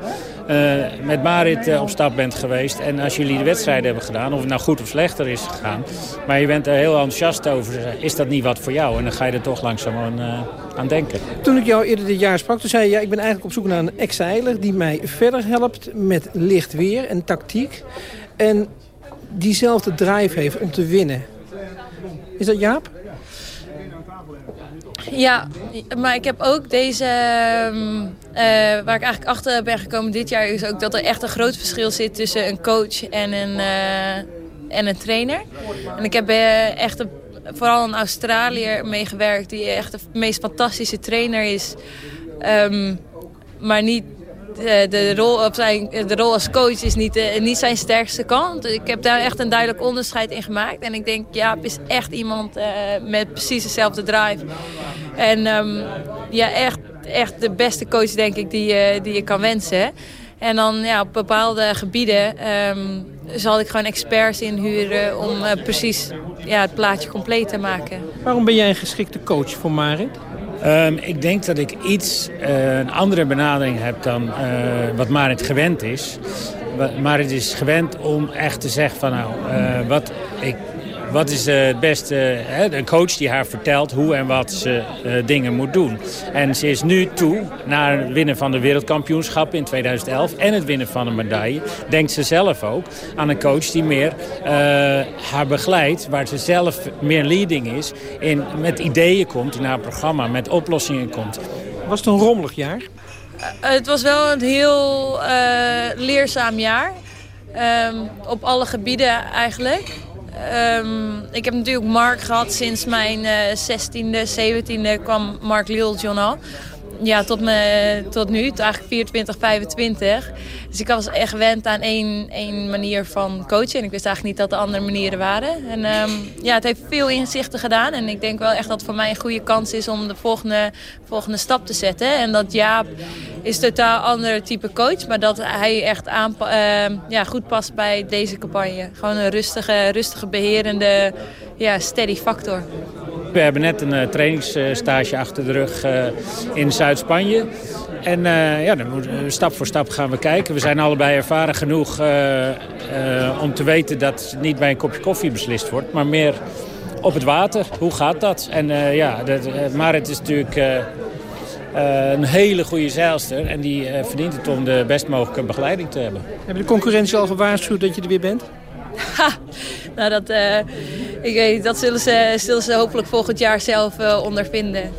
met Marit op stap bent geweest. En als jullie de wedstrijden hebben gedaan, of het nou goed of slechter is gegaan. Maar je bent er heel enthousiast over, is dat niet wat voor jou? En dan ga je er toch langzaam aan, aan denken. Toen ik jou eerder dit jaar sprak, toen zei je, ja, ik ben eigenlijk op zoek naar een ex-zeiler die mij verder helpt met licht weer en tactiek. En diezelfde drive heeft om te winnen. Is dat Jaap? Ja, maar ik heb ook deze... Uh, waar ik eigenlijk achter ben gekomen dit jaar... is ook dat er echt een groot verschil zit tussen een coach en een, uh, en een trainer. En ik heb uh, echt vooral een Australiër meegewerkt... die echt de meest fantastische trainer is. Um, maar niet de, de, rol, op zijn, de rol als coach is niet, niet zijn sterkste kant. Ik heb daar echt een duidelijk onderscheid in gemaakt. En ik denk, Jaap is echt iemand met precies dezelfde drive. En um, ja, echt, echt de beste coach denk ik die, uh, die je kan wensen. En dan ja, op bepaalde gebieden um, zal ik gewoon experts inhuren om precies ja, het plaatje compleet te maken. Waarom ben jij een geschikte coach voor Marit? Um, ik denk dat ik iets uh, een andere benadering heb dan uh, wat Marit gewend is. Marit is gewend om echt te zeggen van nou, uh, wat ik wat is het beste, hè, een coach die haar vertelt hoe en wat ze uh, dingen moet doen. En ze is nu toe, na het winnen van de wereldkampioenschap in 2011 en het winnen van een medaille, denkt ze zelf ook aan een coach die meer uh, haar begeleidt, waar ze zelf meer leading is, in, met ideeën komt in haar programma, met oplossingen komt. Was het een rommelig jaar? Uh, het was wel een heel leerzaam jaar. Ehm, op alle gebieden eigenlijk. Ehm, ik heb natuurlijk Mark gehad sinds mijn eh 16e, 17e kwam Mark Lille Journal. Ja, tot, me, tot nu, eigenlijk 24, 25. Dus ik was echt gewend aan één, één manier van coachen. En ik wist eigenlijk niet dat er andere manieren waren. En ehm, ja, het heeft veel inzichten gedaan. En ik denk wel echt dat het voor mij een goede kans is om de volgende, volgende stap te zetten. En dat Jaap is totaal ander type coach. Maar dat hij echt ehm, ja, goed past bij deze campagne. Gewoon een rustige, rustige beherende ja, steady factor. We hebben net een eh, trainingsstage achter de rug eh, in Zuid-Spanje. En eh, ja, dan moeten we, stap voor stap gaan we kijken. We zijn allebei ervaren genoeg eh, eh, om te weten dat het niet bij een kopje koffie beslist wordt. Maar meer op het water. Hoe gaat dat? En eh, ja, dat, Marit is natuurlijk een hele goede zeilster. En die verdient het om de best mogelijke begeleiding te hebben. Hebben de concurrentie al gewaarschuwd dat je er weer bent? Nou, dat, eh, ik weet, dat zullen ze, zullen ze hopelijk volgend jaar zelf eh, ondervinden.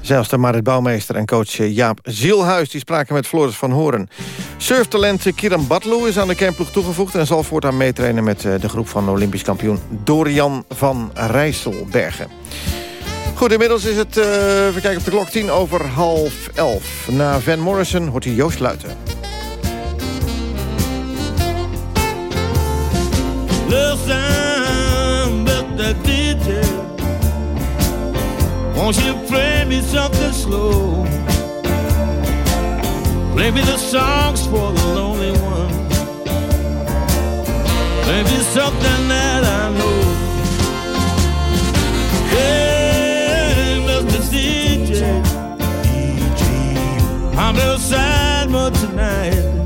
Zeilster Marit Bouwmeester en coach Jaap Zielhuis... die spraken met Floris van Horen. Surftalent Kiran Batlu is aan de camploeg toegevoegd... en zal voortaan meetrainen met eh, de groep van Olympisch kampioen... Dorian van Rijsselbergen. Goed, inmiddels is het, uh, even kijken op de klok, tien over half elf. Na Van Morrison hoort hij Joost Luiten. Listen, Mr. DJ, won't you play me something slow? Play me the songs for the lonely one. Play me something that I know. Hey, Mr. DJ, I'm real sad but tonight.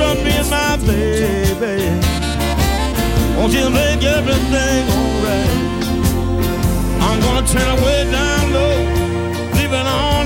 From and my baby. Won't you make everything alright? I'm gonna turn away down low, leave it on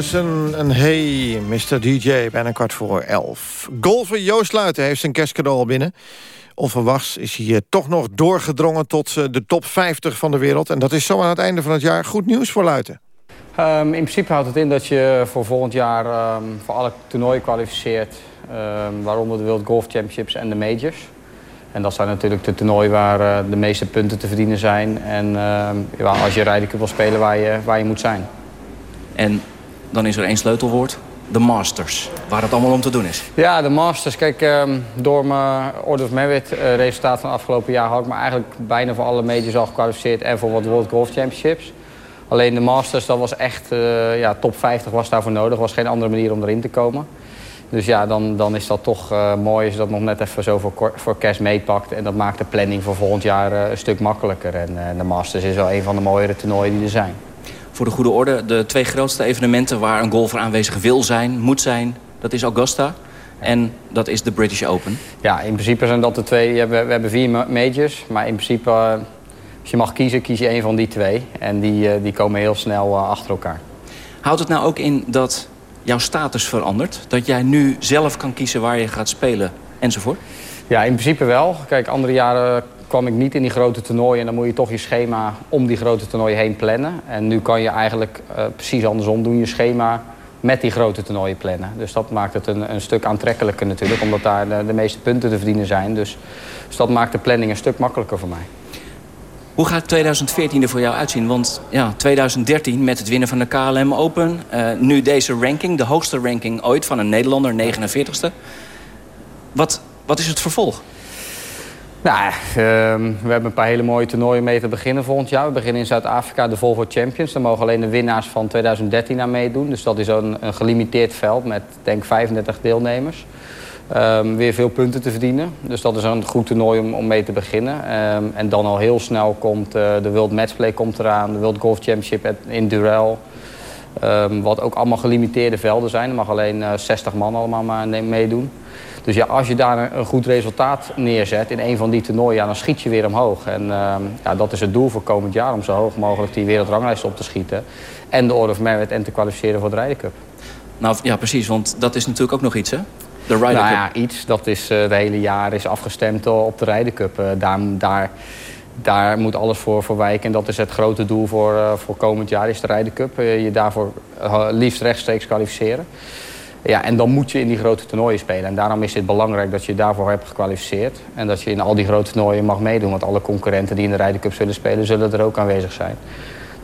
Morrison en Hey, Mr. DJ, bijna kwart voor elf. Golfer Joost Luiten heeft zijn kerstcadeau al binnen. Onverwachts is hij eh, toch nog doorgedrongen tot eh, de top 50 van de wereld. En dat is zo aan het einde van het jaar goed nieuws voor Luiten. Ehm, in principe houdt het in dat je voor volgend jaar ehm, voor alle toernooien kwalificeert. ehm, waaronder de World Golf Championships en de Majors. En dat zijn natuurlijk de toernooien waar eh, de meeste punten te verdienen zijn. En ehm, ja, als je Cup wil spelen waar je, waar je moet zijn. En dan is er één sleutelwoord. De Masters. Waar het allemaal om te doen is. Ja, de Masters. Kijk, ehm, door mijn Order of Merit eh, resultaat van afgelopen jaar... had ik me eigenlijk bijna voor alle majors al gekwalificeerd... en voor wat World Golf Championships. Alleen de Masters, dat was echt... eh, ja, top 50 was daarvoor nodig. Was geen andere manier om erin te komen. Dus ja, dan, dan is dat toch eh, mooi als je dat nog net even zo voor, voor meepakt. En dat maakt de planning voor volgend jaar een stuk makkelijker. En de Masters is wel een van de mooiere toernooien die er zijn. Voor de goede orde, de twee grootste evenementen waar een golfer aanwezig wil zijn, moet zijn, dat is Augusta en dat is de British Open. Ja, in principe zijn dat de twee. We hebben, we hebben vier ma- majors. Maar in principe, eh, als je mag kiezen, kies je één van die twee. En die, eh, die komen heel snel eh, achter elkaar. Houdt het nou ook in dat jouw status verandert? Dat jij nu zelf kan kiezen waar je gaat spelen enzovoort? Ja, in principe wel. Kijk, andere jaren kwam ik niet in die grote toernooien... en dan moet je toch je schema om die grote toernooien heen plannen. En nu kan je eigenlijk eh, precies andersom doen. Je schema met die grote toernooien plannen. Dus dat maakt het een, een stuk aantrekkelijker natuurlijk... omdat daar de, de meeste punten te verdienen zijn. Dus, dus dat maakt de planning een stuk makkelijker voor mij. Hoe gaat 2014 er voor jou uitzien? Want ja, 2013 met het winnen van de KLM Open. eh, nu deze ranking, de hoogste ranking ooit van een Nederlander, 49ste. Wat, wat is het vervolg? Nou, ehm, we hebben een paar hele mooie toernooien mee te beginnen volgend jaar. We beginnen in Zuid-Afrika de Volvo Champions. Daar mogen alleen de winnaars van 2013 aan meedoen. Dus dat is een, een gelimiteerd veld met denk 35 deelnemers. Ehm, weer veel punten te verdienen. Dus dat is een goed toernooi om, om mee te beginnen. Ehm, en dan al heel snel komt eh, de World Matchplay komt eraan. De World Golf Championship in Durel. Wat ook allemaal gelimiteerde velden zijn. Er mag alleen eh, 60 man allemaal meedoen. Dus ja, als je daar een, goed resultaat neerzet in een van die toernooien, ja, dan schiet je weer omhoog. En ehm, ja, dat is het doel voor komend jaar, om zo hoog mogelijk die wereldranglijst op te schieten. En de Order of Merit en te kwalificeren voor de Ryder Cup. Nou ja, precies, want dat is natuurlijk ook nog iets, hè? De Ryder nou Cup. ja, iets. Dat is eh, het hele jaar is afgestemd op de Ryder Cup. Eh, daar, daar, daar moet alles voor, voor wijken. En dat is het grote doel voor, eh, voor komend jaar, is de Ryder Cup. Je daarvoor liefst rechtstreeks kwalificeren. Ja, en dan moet je in die grote toernooien spelen. En daarom is het belangrijk dat je daarvoor hebt gekwalificeerd. En dat je in al die grote toernooien mag meedoen. Want alle concurrenten die in de Ryder Cup zullen spelen, zullen er ook aanwezig zijn.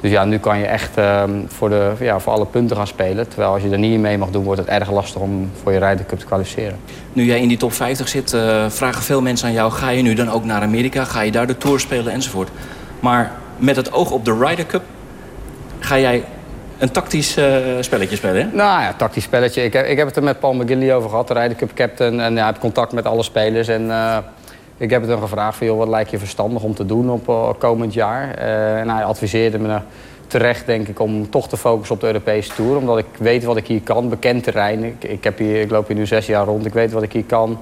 Dus ja, nu kan je echt ehm, voor, de, ja, voor alle punten gaan spelen. Terwijl als je er niet mee mag doen, wordt het erg lastig om voor je Ryder Cup te kwalificeren. Nu jij in die top 50 zit, eh, vragen veel mensen aan jou... ga je nu dan ook naar Amerika, ga je daar de Tour spelen enzovoort. Maar met het oog op de Ryder Cup ga jij een tactisch eh, spelletje spelen, hè? Nou ja, tactisch spelletje. Ik heb, ik heb het er met Paul McGinley over gehad, de Ryder Cup captain. En ja, ik heb contact met alle spelers. En eh, ik heb het hem gevraagd van, joh, wat lijkt je verstandig om te doen op eh, komend jaar. En hij adviseerde me terecht, denk ik, om toch te focussen op de Europese Tour. Omdat ik weet wat ik hier kan, bekend terrein. Ik, ik, heb hier, ik loop hier nu zes jaar rond, ik weet wat ik hier kan.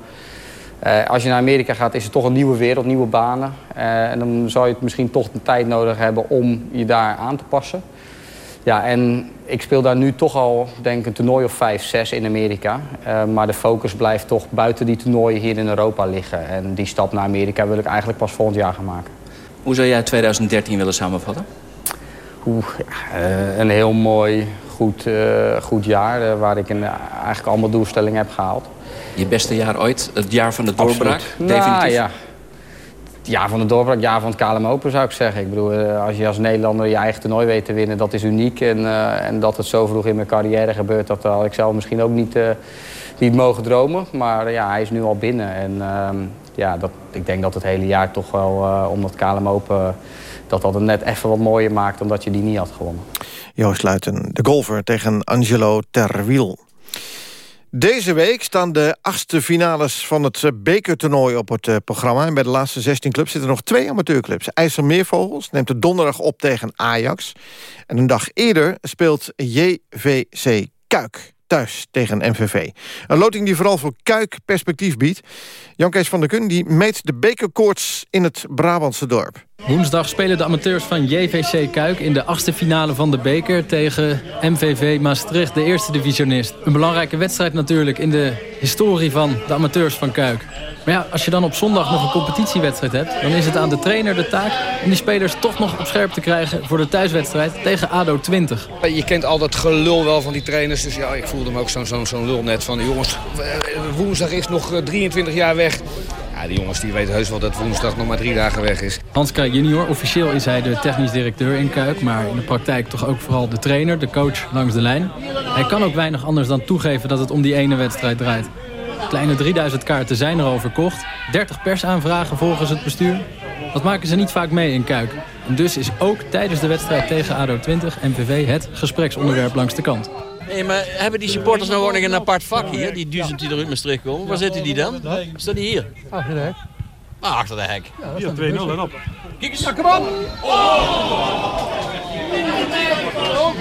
Als je naar Amerika gaat, is het toch een nieuwe wereld, nieuwe banen. En dan zou je het misschien toch de tijd nodig hebben om je daar aan te passen. Ja, en ik speel daar nu toch al, denk ik, een toernooi of vijf, zes in Amerika. Eh, maar de focus blijft toch buiten die toernooien hier in Europa liggen. En die stap naar Amerika wil ik eigenlijk pas volgend jaar gaan maken. Hoe zou jij 2013 willen samenvatten? Oeh, eh, een heel mooi, goed, eh, goed jaar. waar ik een, eigenlijk allemaal doelstellingen heb gehaald. Je beste jaar ooit, het jaar van de doorbraak, Absoluut. definitief? Nou, ja. Het jaar van de doorbraak, jaar van het KLM Open zou ik zeggen. Ik bedoel, eh, als je als Nederlander je eigen toernooi weet te winnen, dat is uniek. En, eh, en dat het zo vroeg in mijn carrière gebeurt, dat had ik zelf misschien ook niet, eh, niet mogen dromen. Maar ja, hij is nu al binnen. En ehm, ja, dat, ik denk dat het hele jaar toch wel, eh, om dat KLM Open, dat dat het net even wat mooier maakt dan dat je die niet had gewonnen. Joost Luiten, de golfer tegen Angelo Terwiel. Deze week staan de achtste finales van het eh, bekertoernooi op het eh, programma. En bij de laatste 16 clubs zitten nog twee amateurclubs. IJsselmeervogels neemt de donderdag op tegen Ajax. En een dag eerder speelt JVC Kuik thuis tegen MVV. Een loting die vooral voor Kuik perspectief biedt. Jan Kees van der Kun die meet de bekerkoorts in het Brabantse dorp. Woensdag spelen de amateurs van JVC Kuik in de achtste finale van de beker tegen MVV Maastricht, de eerste divisionist. Een belangrijke wedstrijd natuurlijk in de historie van de amateurs van Kuik. Maar ja, als je dan op zondag nog een competitiewedstrijd hebt... dan is het aan de trainer de taak om die spelers toch nog op scherp te krijgen... voor de thuiswedstrijd tegen ADO 20. Je kent al dat gelul wel van die trainers. Dus ja, ik voelde me ook zo'n zo'n zo'n lul net van... jongens, woensdag is nog eh, 23 jaar weg. Ja, die jongens die weten heus wel dat woensdag nog maar drie dagen weg is. Hans Kuik junior, officieel is hij de technisch directeur in Kuik... maar in de praktijk toch ook vooral de trainer, de coach langs de lijn. Hij kan ook weinig anders dan toegeven dat het om die ene wedstrijd draait. Kleine 3000 kaarten zijn er al verkocht. 30 persaanvragen volgens het bestuur. Dat maken ze niet vaak mee in Kuik. En dus is ook tijdens de wedstrijd tegen ADO 20 MVV het gespreksonderwerp langs de kant. Hé, maar hebben die supporters nou gewoon een apart vak hier? Die duizend die er uit Maastricht komen. Waar zitten die dan? Staan die hier? Achter de hek. Ah, achter de hek. Hier 2-0 en op. Kijk eens, kom op!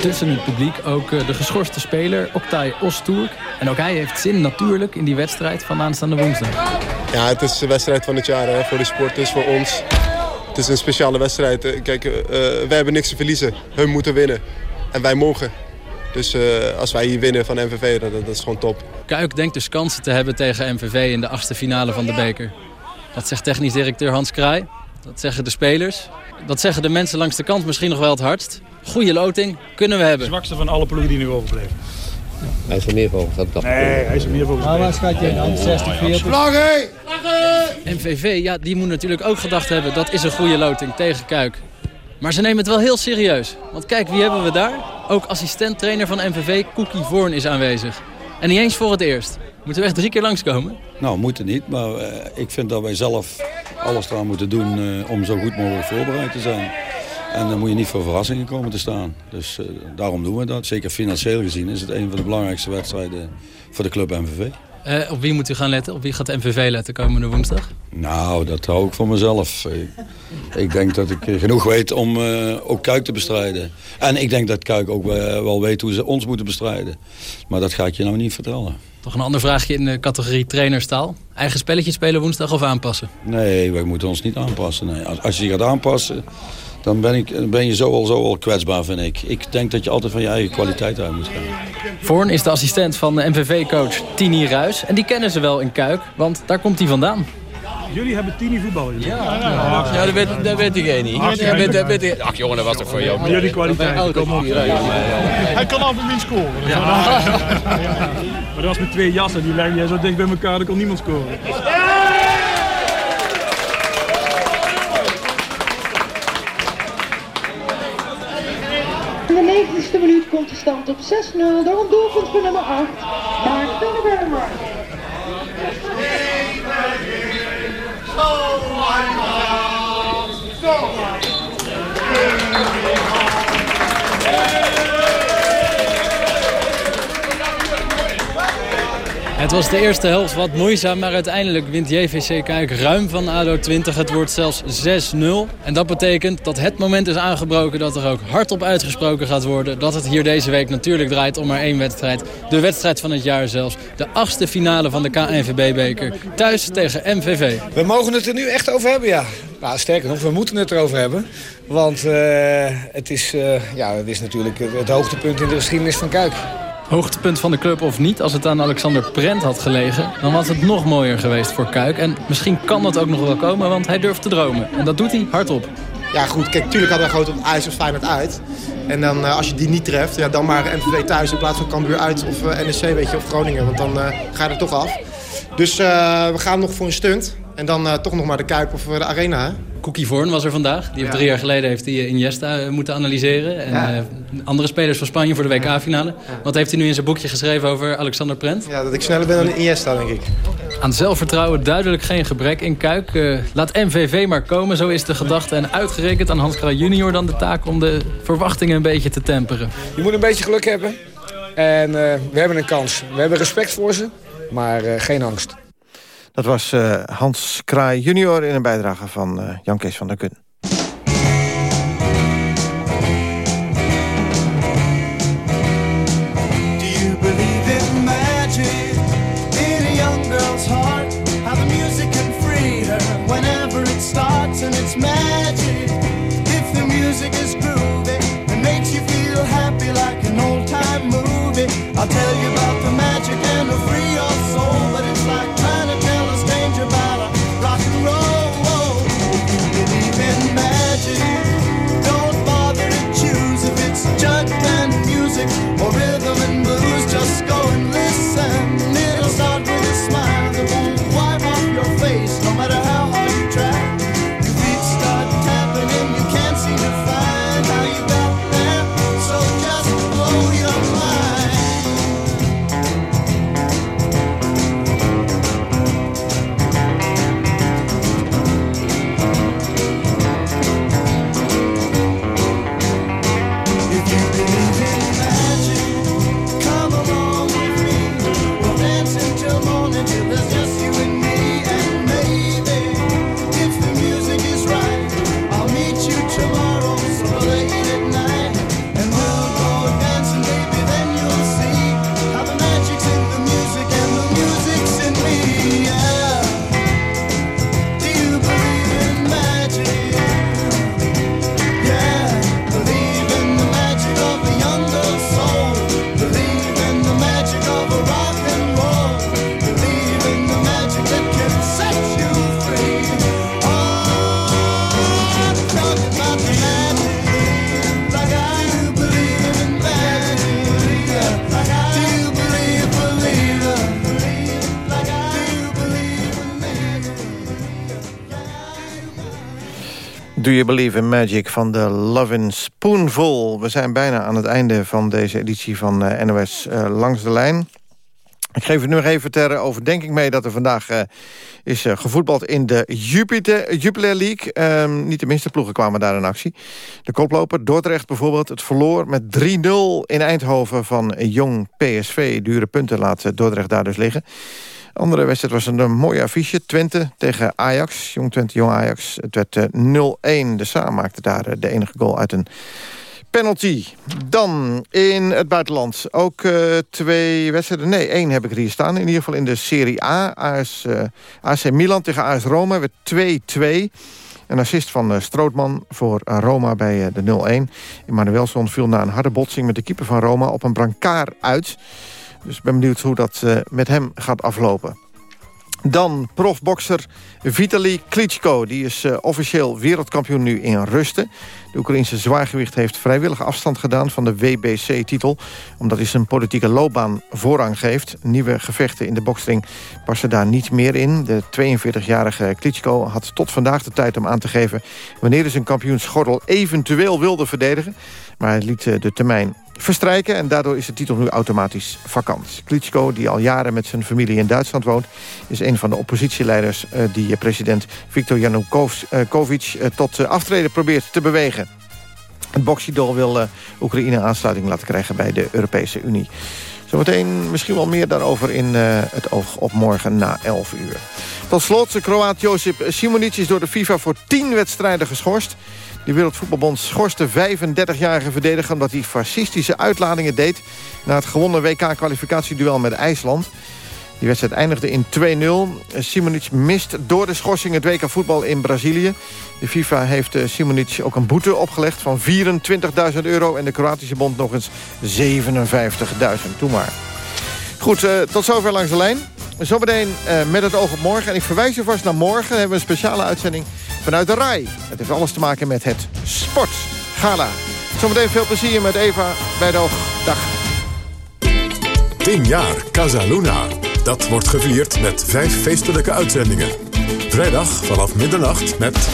Tussen het publiek ook eh, de geschorste speler Oktay Ostoerk. En ook hij heeft zin natuurlijk in die wedstrijd van aanstaande woensdag. Ja, het is de wedstrijd van het jaar hè, voor de sporters, voor ons. Het is een speciale wedstrijd. Eh, Kijk, eh, wij hebben niks te verliezen. Hun moeten winnen. En wij mogen. Dus eh, als wij hier winnen van MVV, dat, dat is gewoon top. Kuik denkt dus kansen te hebben tegen MVV in de achtste finale van de beker. Dat zegt technisch directeur Hans Kraai. Dat zeggen de spelers. Dat zeggen de mensen langs de kant misschien nog wel het hardst. Goede loting kunnen we hebben. Zwakste van alle ploegen die nu overbleven. Hij is er meer voor, dat Nee, hij is er meer voor Nou, waar schat je dan? 60, 40? MVV, ja, die moet natuurlijk ook gedacht hebben... dat is een goede loting tegen Kuik. Maar ze nemen het wel heel serieus. Want kijk, wie hebben we daar? Ook assistent-trainer van MVV, Cookie Voorn, is aanwezig. En niet eens voor het eerst. Moeten we echt drie keer langskomen? Nou, moeten niet, maar eh, ik vind dat wij zelf alles eraan moeten doen eh, om zo goed mogelijk voorbereid te zijn. En dan moet je niet voor verrassingen komen te staan. Dus eh, daarom doen we dat. Zeker financieel gezien is het een van de belangrijkste wedstrijden voor de club MVV. Op wie moet u gaan letten? Op wie gaat MVV letten komende woensdag? Nou, dat hou ik voor mezelf. Ik, ik denk dat ik genoeg weet om eh, ook Kuik te bestrijden. En ik denk dat Kuik ook eh, wel weet hoe ze ons moeten bestrijden. Maar dat ga ik je nou niet vertellen. Toch een ander vraagje in de categorie trainerstaal. Eigen spelletje spelen woensdag of aanpassen? Nee, wij moeten ons niet aanpassen. Nee. Als, als je je gaat aanpassen, dan ben, ik, ben je zo al, zo al kwetsbaar, vind ik. Ik denk dat je altijd van je eigen kwaliteit uit moet gaan. Voorn is de assistent van de MVV-coach Tini Ruis. En die kennen ze wel in Kuik, want daar komt hij vandaan. Jullie hebben tien voetballen. Ja, Ja, dat weet, dat weet ik één niet. Ach, Ja, weet- dat weet ik- Ach jongen, dat was toch voor jou. Maar jullie kwaliteit, kom op. ja, ja, ja. Hij kan af en toe scoren. Ja. Maar dat was met twee jassen, die leggen jij zo dicht bij elkaar, dan kon niemand scoren. In de 90ste minuut komt de stand op 6-0 door een doelpunt van nummer 8, Mark Dunneberger. Het was de eerste helft wat moeizaam, maar uiteindelijk wint JVC Kuik ruim van ADO 20. Het wordt zelfs 6-0. En dat betekent dat het moment is aangebroken dat er ook hardop uitgesproken gaat worden. Dat het hier deze week natuurlijk draait om maar één wedstrijd. De wedstrijd van het jaar zelfs. De achtste finale van de KNVB-beker. Thuis tegen MVV. We mogen het er nu echt over hebben, ja. Nou, sterker nog, we moeten het erover hebben. Want eh, het, is, eh, ja, het is natuurlijk het hoogtepunt in de geschiedenis van Kuik. Hoogtepunt van de club of niet, als het aan Alexander Prent had gelegen... dan was het nog mooier geweest voor Kuik. En misschien kan dat ook nog wel komen, want hij durft te dromen. En dat doet hij hardop. Ja goed, kijk, tuurlijk hadden we groot op IJs of Feyenoord uit. En dan eh, als je die niet treft, ja, dan maar MVV thuis in plaats van Cambuur uit of eh, NEC weet je, of Groningen. Want dan eh, ga je er toch af. Dus we gaan nog voor een stunt. En dan toch nog maar de Kuip of de Arena. Cookie Vorn was er vandaag. Die heeft Ja. drie jaar geleden heeft hij eh, Iniesta eh, moeten analyseren. En Ja. eh, andere spelers van Spanje voor de WK-finale. Wat heeft hij nu in zijn boekje geschreven over Alexander Prent? Ja, dat ik sneller ben dan Iniesta, denk ik. Aan zelfvertrouwen duidelijk geen gebrek in Kuik. Laat MVV maar komen, zo is de gedachte. En uitgerekend aan Hans Kraaij junior dan de taak om de verwachtingen een beetje te temperen. Je moet een beetje geluk hebben. En eh, we hebben een kans. We hebben respect voor ze, maar eh, geen angst. Dat was eh, Hans Kraai junior in een bijdrage van eh, Jan Kees van der Kun. You Believe in Magic van de Lovin' Spoonful. We zijn bijna aan het einde van deze editie van eh, NOS eh, Langs de Lijn. Ik geef u nog even ter overdenking mee dat er vandaag eh, is eh, gevoetbald in de Jupiter, Jupiler League. Ehm, niet de minste ploegen kwamen daar in actie. De koploper Dordrecht bijvoorbeeld, het verloor met 3-0 in Eindhoven van Jong PSV. Dure punten laat Dordrecht daar dus liggen. Andere wedstrijd was een, mooie affiche. Twente tegen Ajax. Jong Twente, Jong Ajax. Het werd eh, 0-1. De Saar maakte daar eh, de enige goal uit een penalty. Dan in het buitenland ook eh, twee wedstrijden. Nee, één heb ik er hier staan. In ieder geval in de Serie A. AS, eh, AC Milan tegen AS Roma werd 2-2. Een assist van eh, Strootman voor eh, Roma bij eh, de 0-1. Emmanuelson viel na een harde botsing met de keeper van Roma op een brancard uit. Dus ik ben benieuwd hoe dat eh, met hem gaat aflopen. Dan profbokser Vitali Klitschko. Die is eh, officieel wereldkampioen nu in rusten. De Oekraïnse zwaargewicht heeft vrijwillig afstand gedaan van de WBC-titel... omdat hij zijn politieke loopbaan voorrang geeft. Nieuwe gevechten in de boksring passen daar niet meer in. De 42-jarige Klitschko had tot vandaag de tijd om aan te geven... wanneer hij zijn kampioensgordel eventueel wilde verdedigen. Maar hij liet eh, de termijn verstrijken... en daardoor is de titel nu automatisch vakant. Klitschko, die al jaren met zijn familie in Duitsland woont... is een van de oppositieleiders eh, die eh, president Viktor Yanukovych... eh, tot aftreden probeert te bewegen. Het boksidool wil Oekraïne aansluiting laten krijgen bij de Europese Unie. Zometeen misschien wel meer daarover in het oog op morgen na 11 uur. Tot slot, de Kroaat Josip Simonic is door de FIFA voor 10 wedstrijden geschorst. De Wereldvoetbalbond schorste 35-jarige verdediger... omdat hij fascistische uitladingen deed... na het gewonnen WK-kwalificatieduel met IJsland. Die wedstrijd eindigde in 2-0. Simonic mist door de schorsing het WK voetbal in Brazilië. De FIFA heeft eh, Simonic ook een boete opgelegd van 24.000 euro... en de Kroatische bond nog eens 57.000. Doe maar. Goed, eh, tot zover langs de lijn. Zometeen eh, met het oog op morgen. En ik verwijs je vast naar morgen. Dan hebben we een speciale uitzending vanuit de RAI. Het heeft alles te maken met het Sportgala. Zometeen veel plezier met Eva bij de oog. Dag. 10 jaar Casaluna. Dat wordt gevierd met vijf feestelijke uitzendingen. Vrijdag vanaf middernacht met...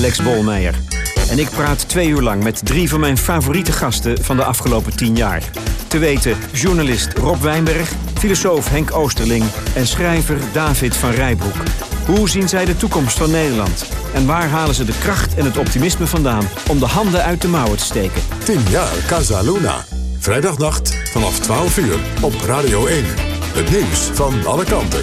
Lex Bolmeijer. En ik praat twee uur lang met drie van mijn favoriete gasten van de afgelopen tien jaar. Te weten journalist Rob Wijnberg, filosoof Henk Oosterling en schrijver David van Rijbroek. Hoe zien zij de toekomst van Nederland? En waar halen ze de kracht en het optimisme vandaan om de handen uit de mouwen te steken? 10 jaar Casaluna. Vrijdagnacht vanaf 12 uur op Radio 1. Het nieuws van alle kanten.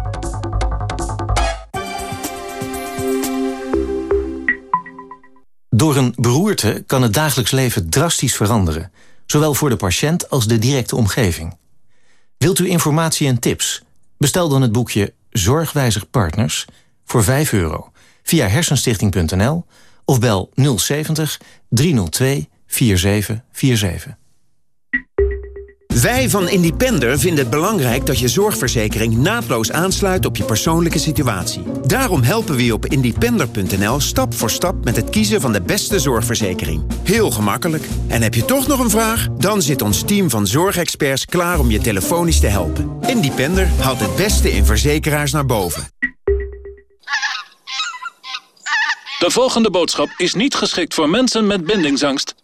Door een beroerte kan het dagelijks leven drastisch veranderen. Zowel voor de patiënt als de directe omgeving. Wilt u informatie en tips? Bestel dan het boekje Zorgwijzig Partners voor 5 euro via hersenstichting.nl of bel 070 302 4747. Wij van Independer vinden het belangrijk dat je zorgverzekering naadloos aansluit op je persoonlijke situatie. Daarom helpen we je op independer.nl stap voor stap met het kiezen van de beste zorgverzekering. Heel gemakkelijk. En heb je toch nog een vraag? Dan zit ons team van zorgexperts klaar om je telefonisch te helpen. Independer haalt het beste in verzekeraars naar boven. De volgende boodschap is niet geschikt voor mensen met bindingsangst.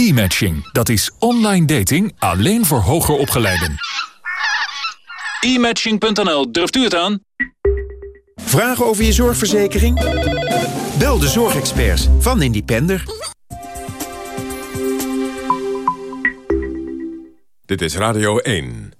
E-matching, dat is online dating alleen voor hoger opgeleiden. E-matching.nl, durft u het aan? Vragen over je zorgverzekering? Bel de zorgexperts van Independer. Dit is Radio 1.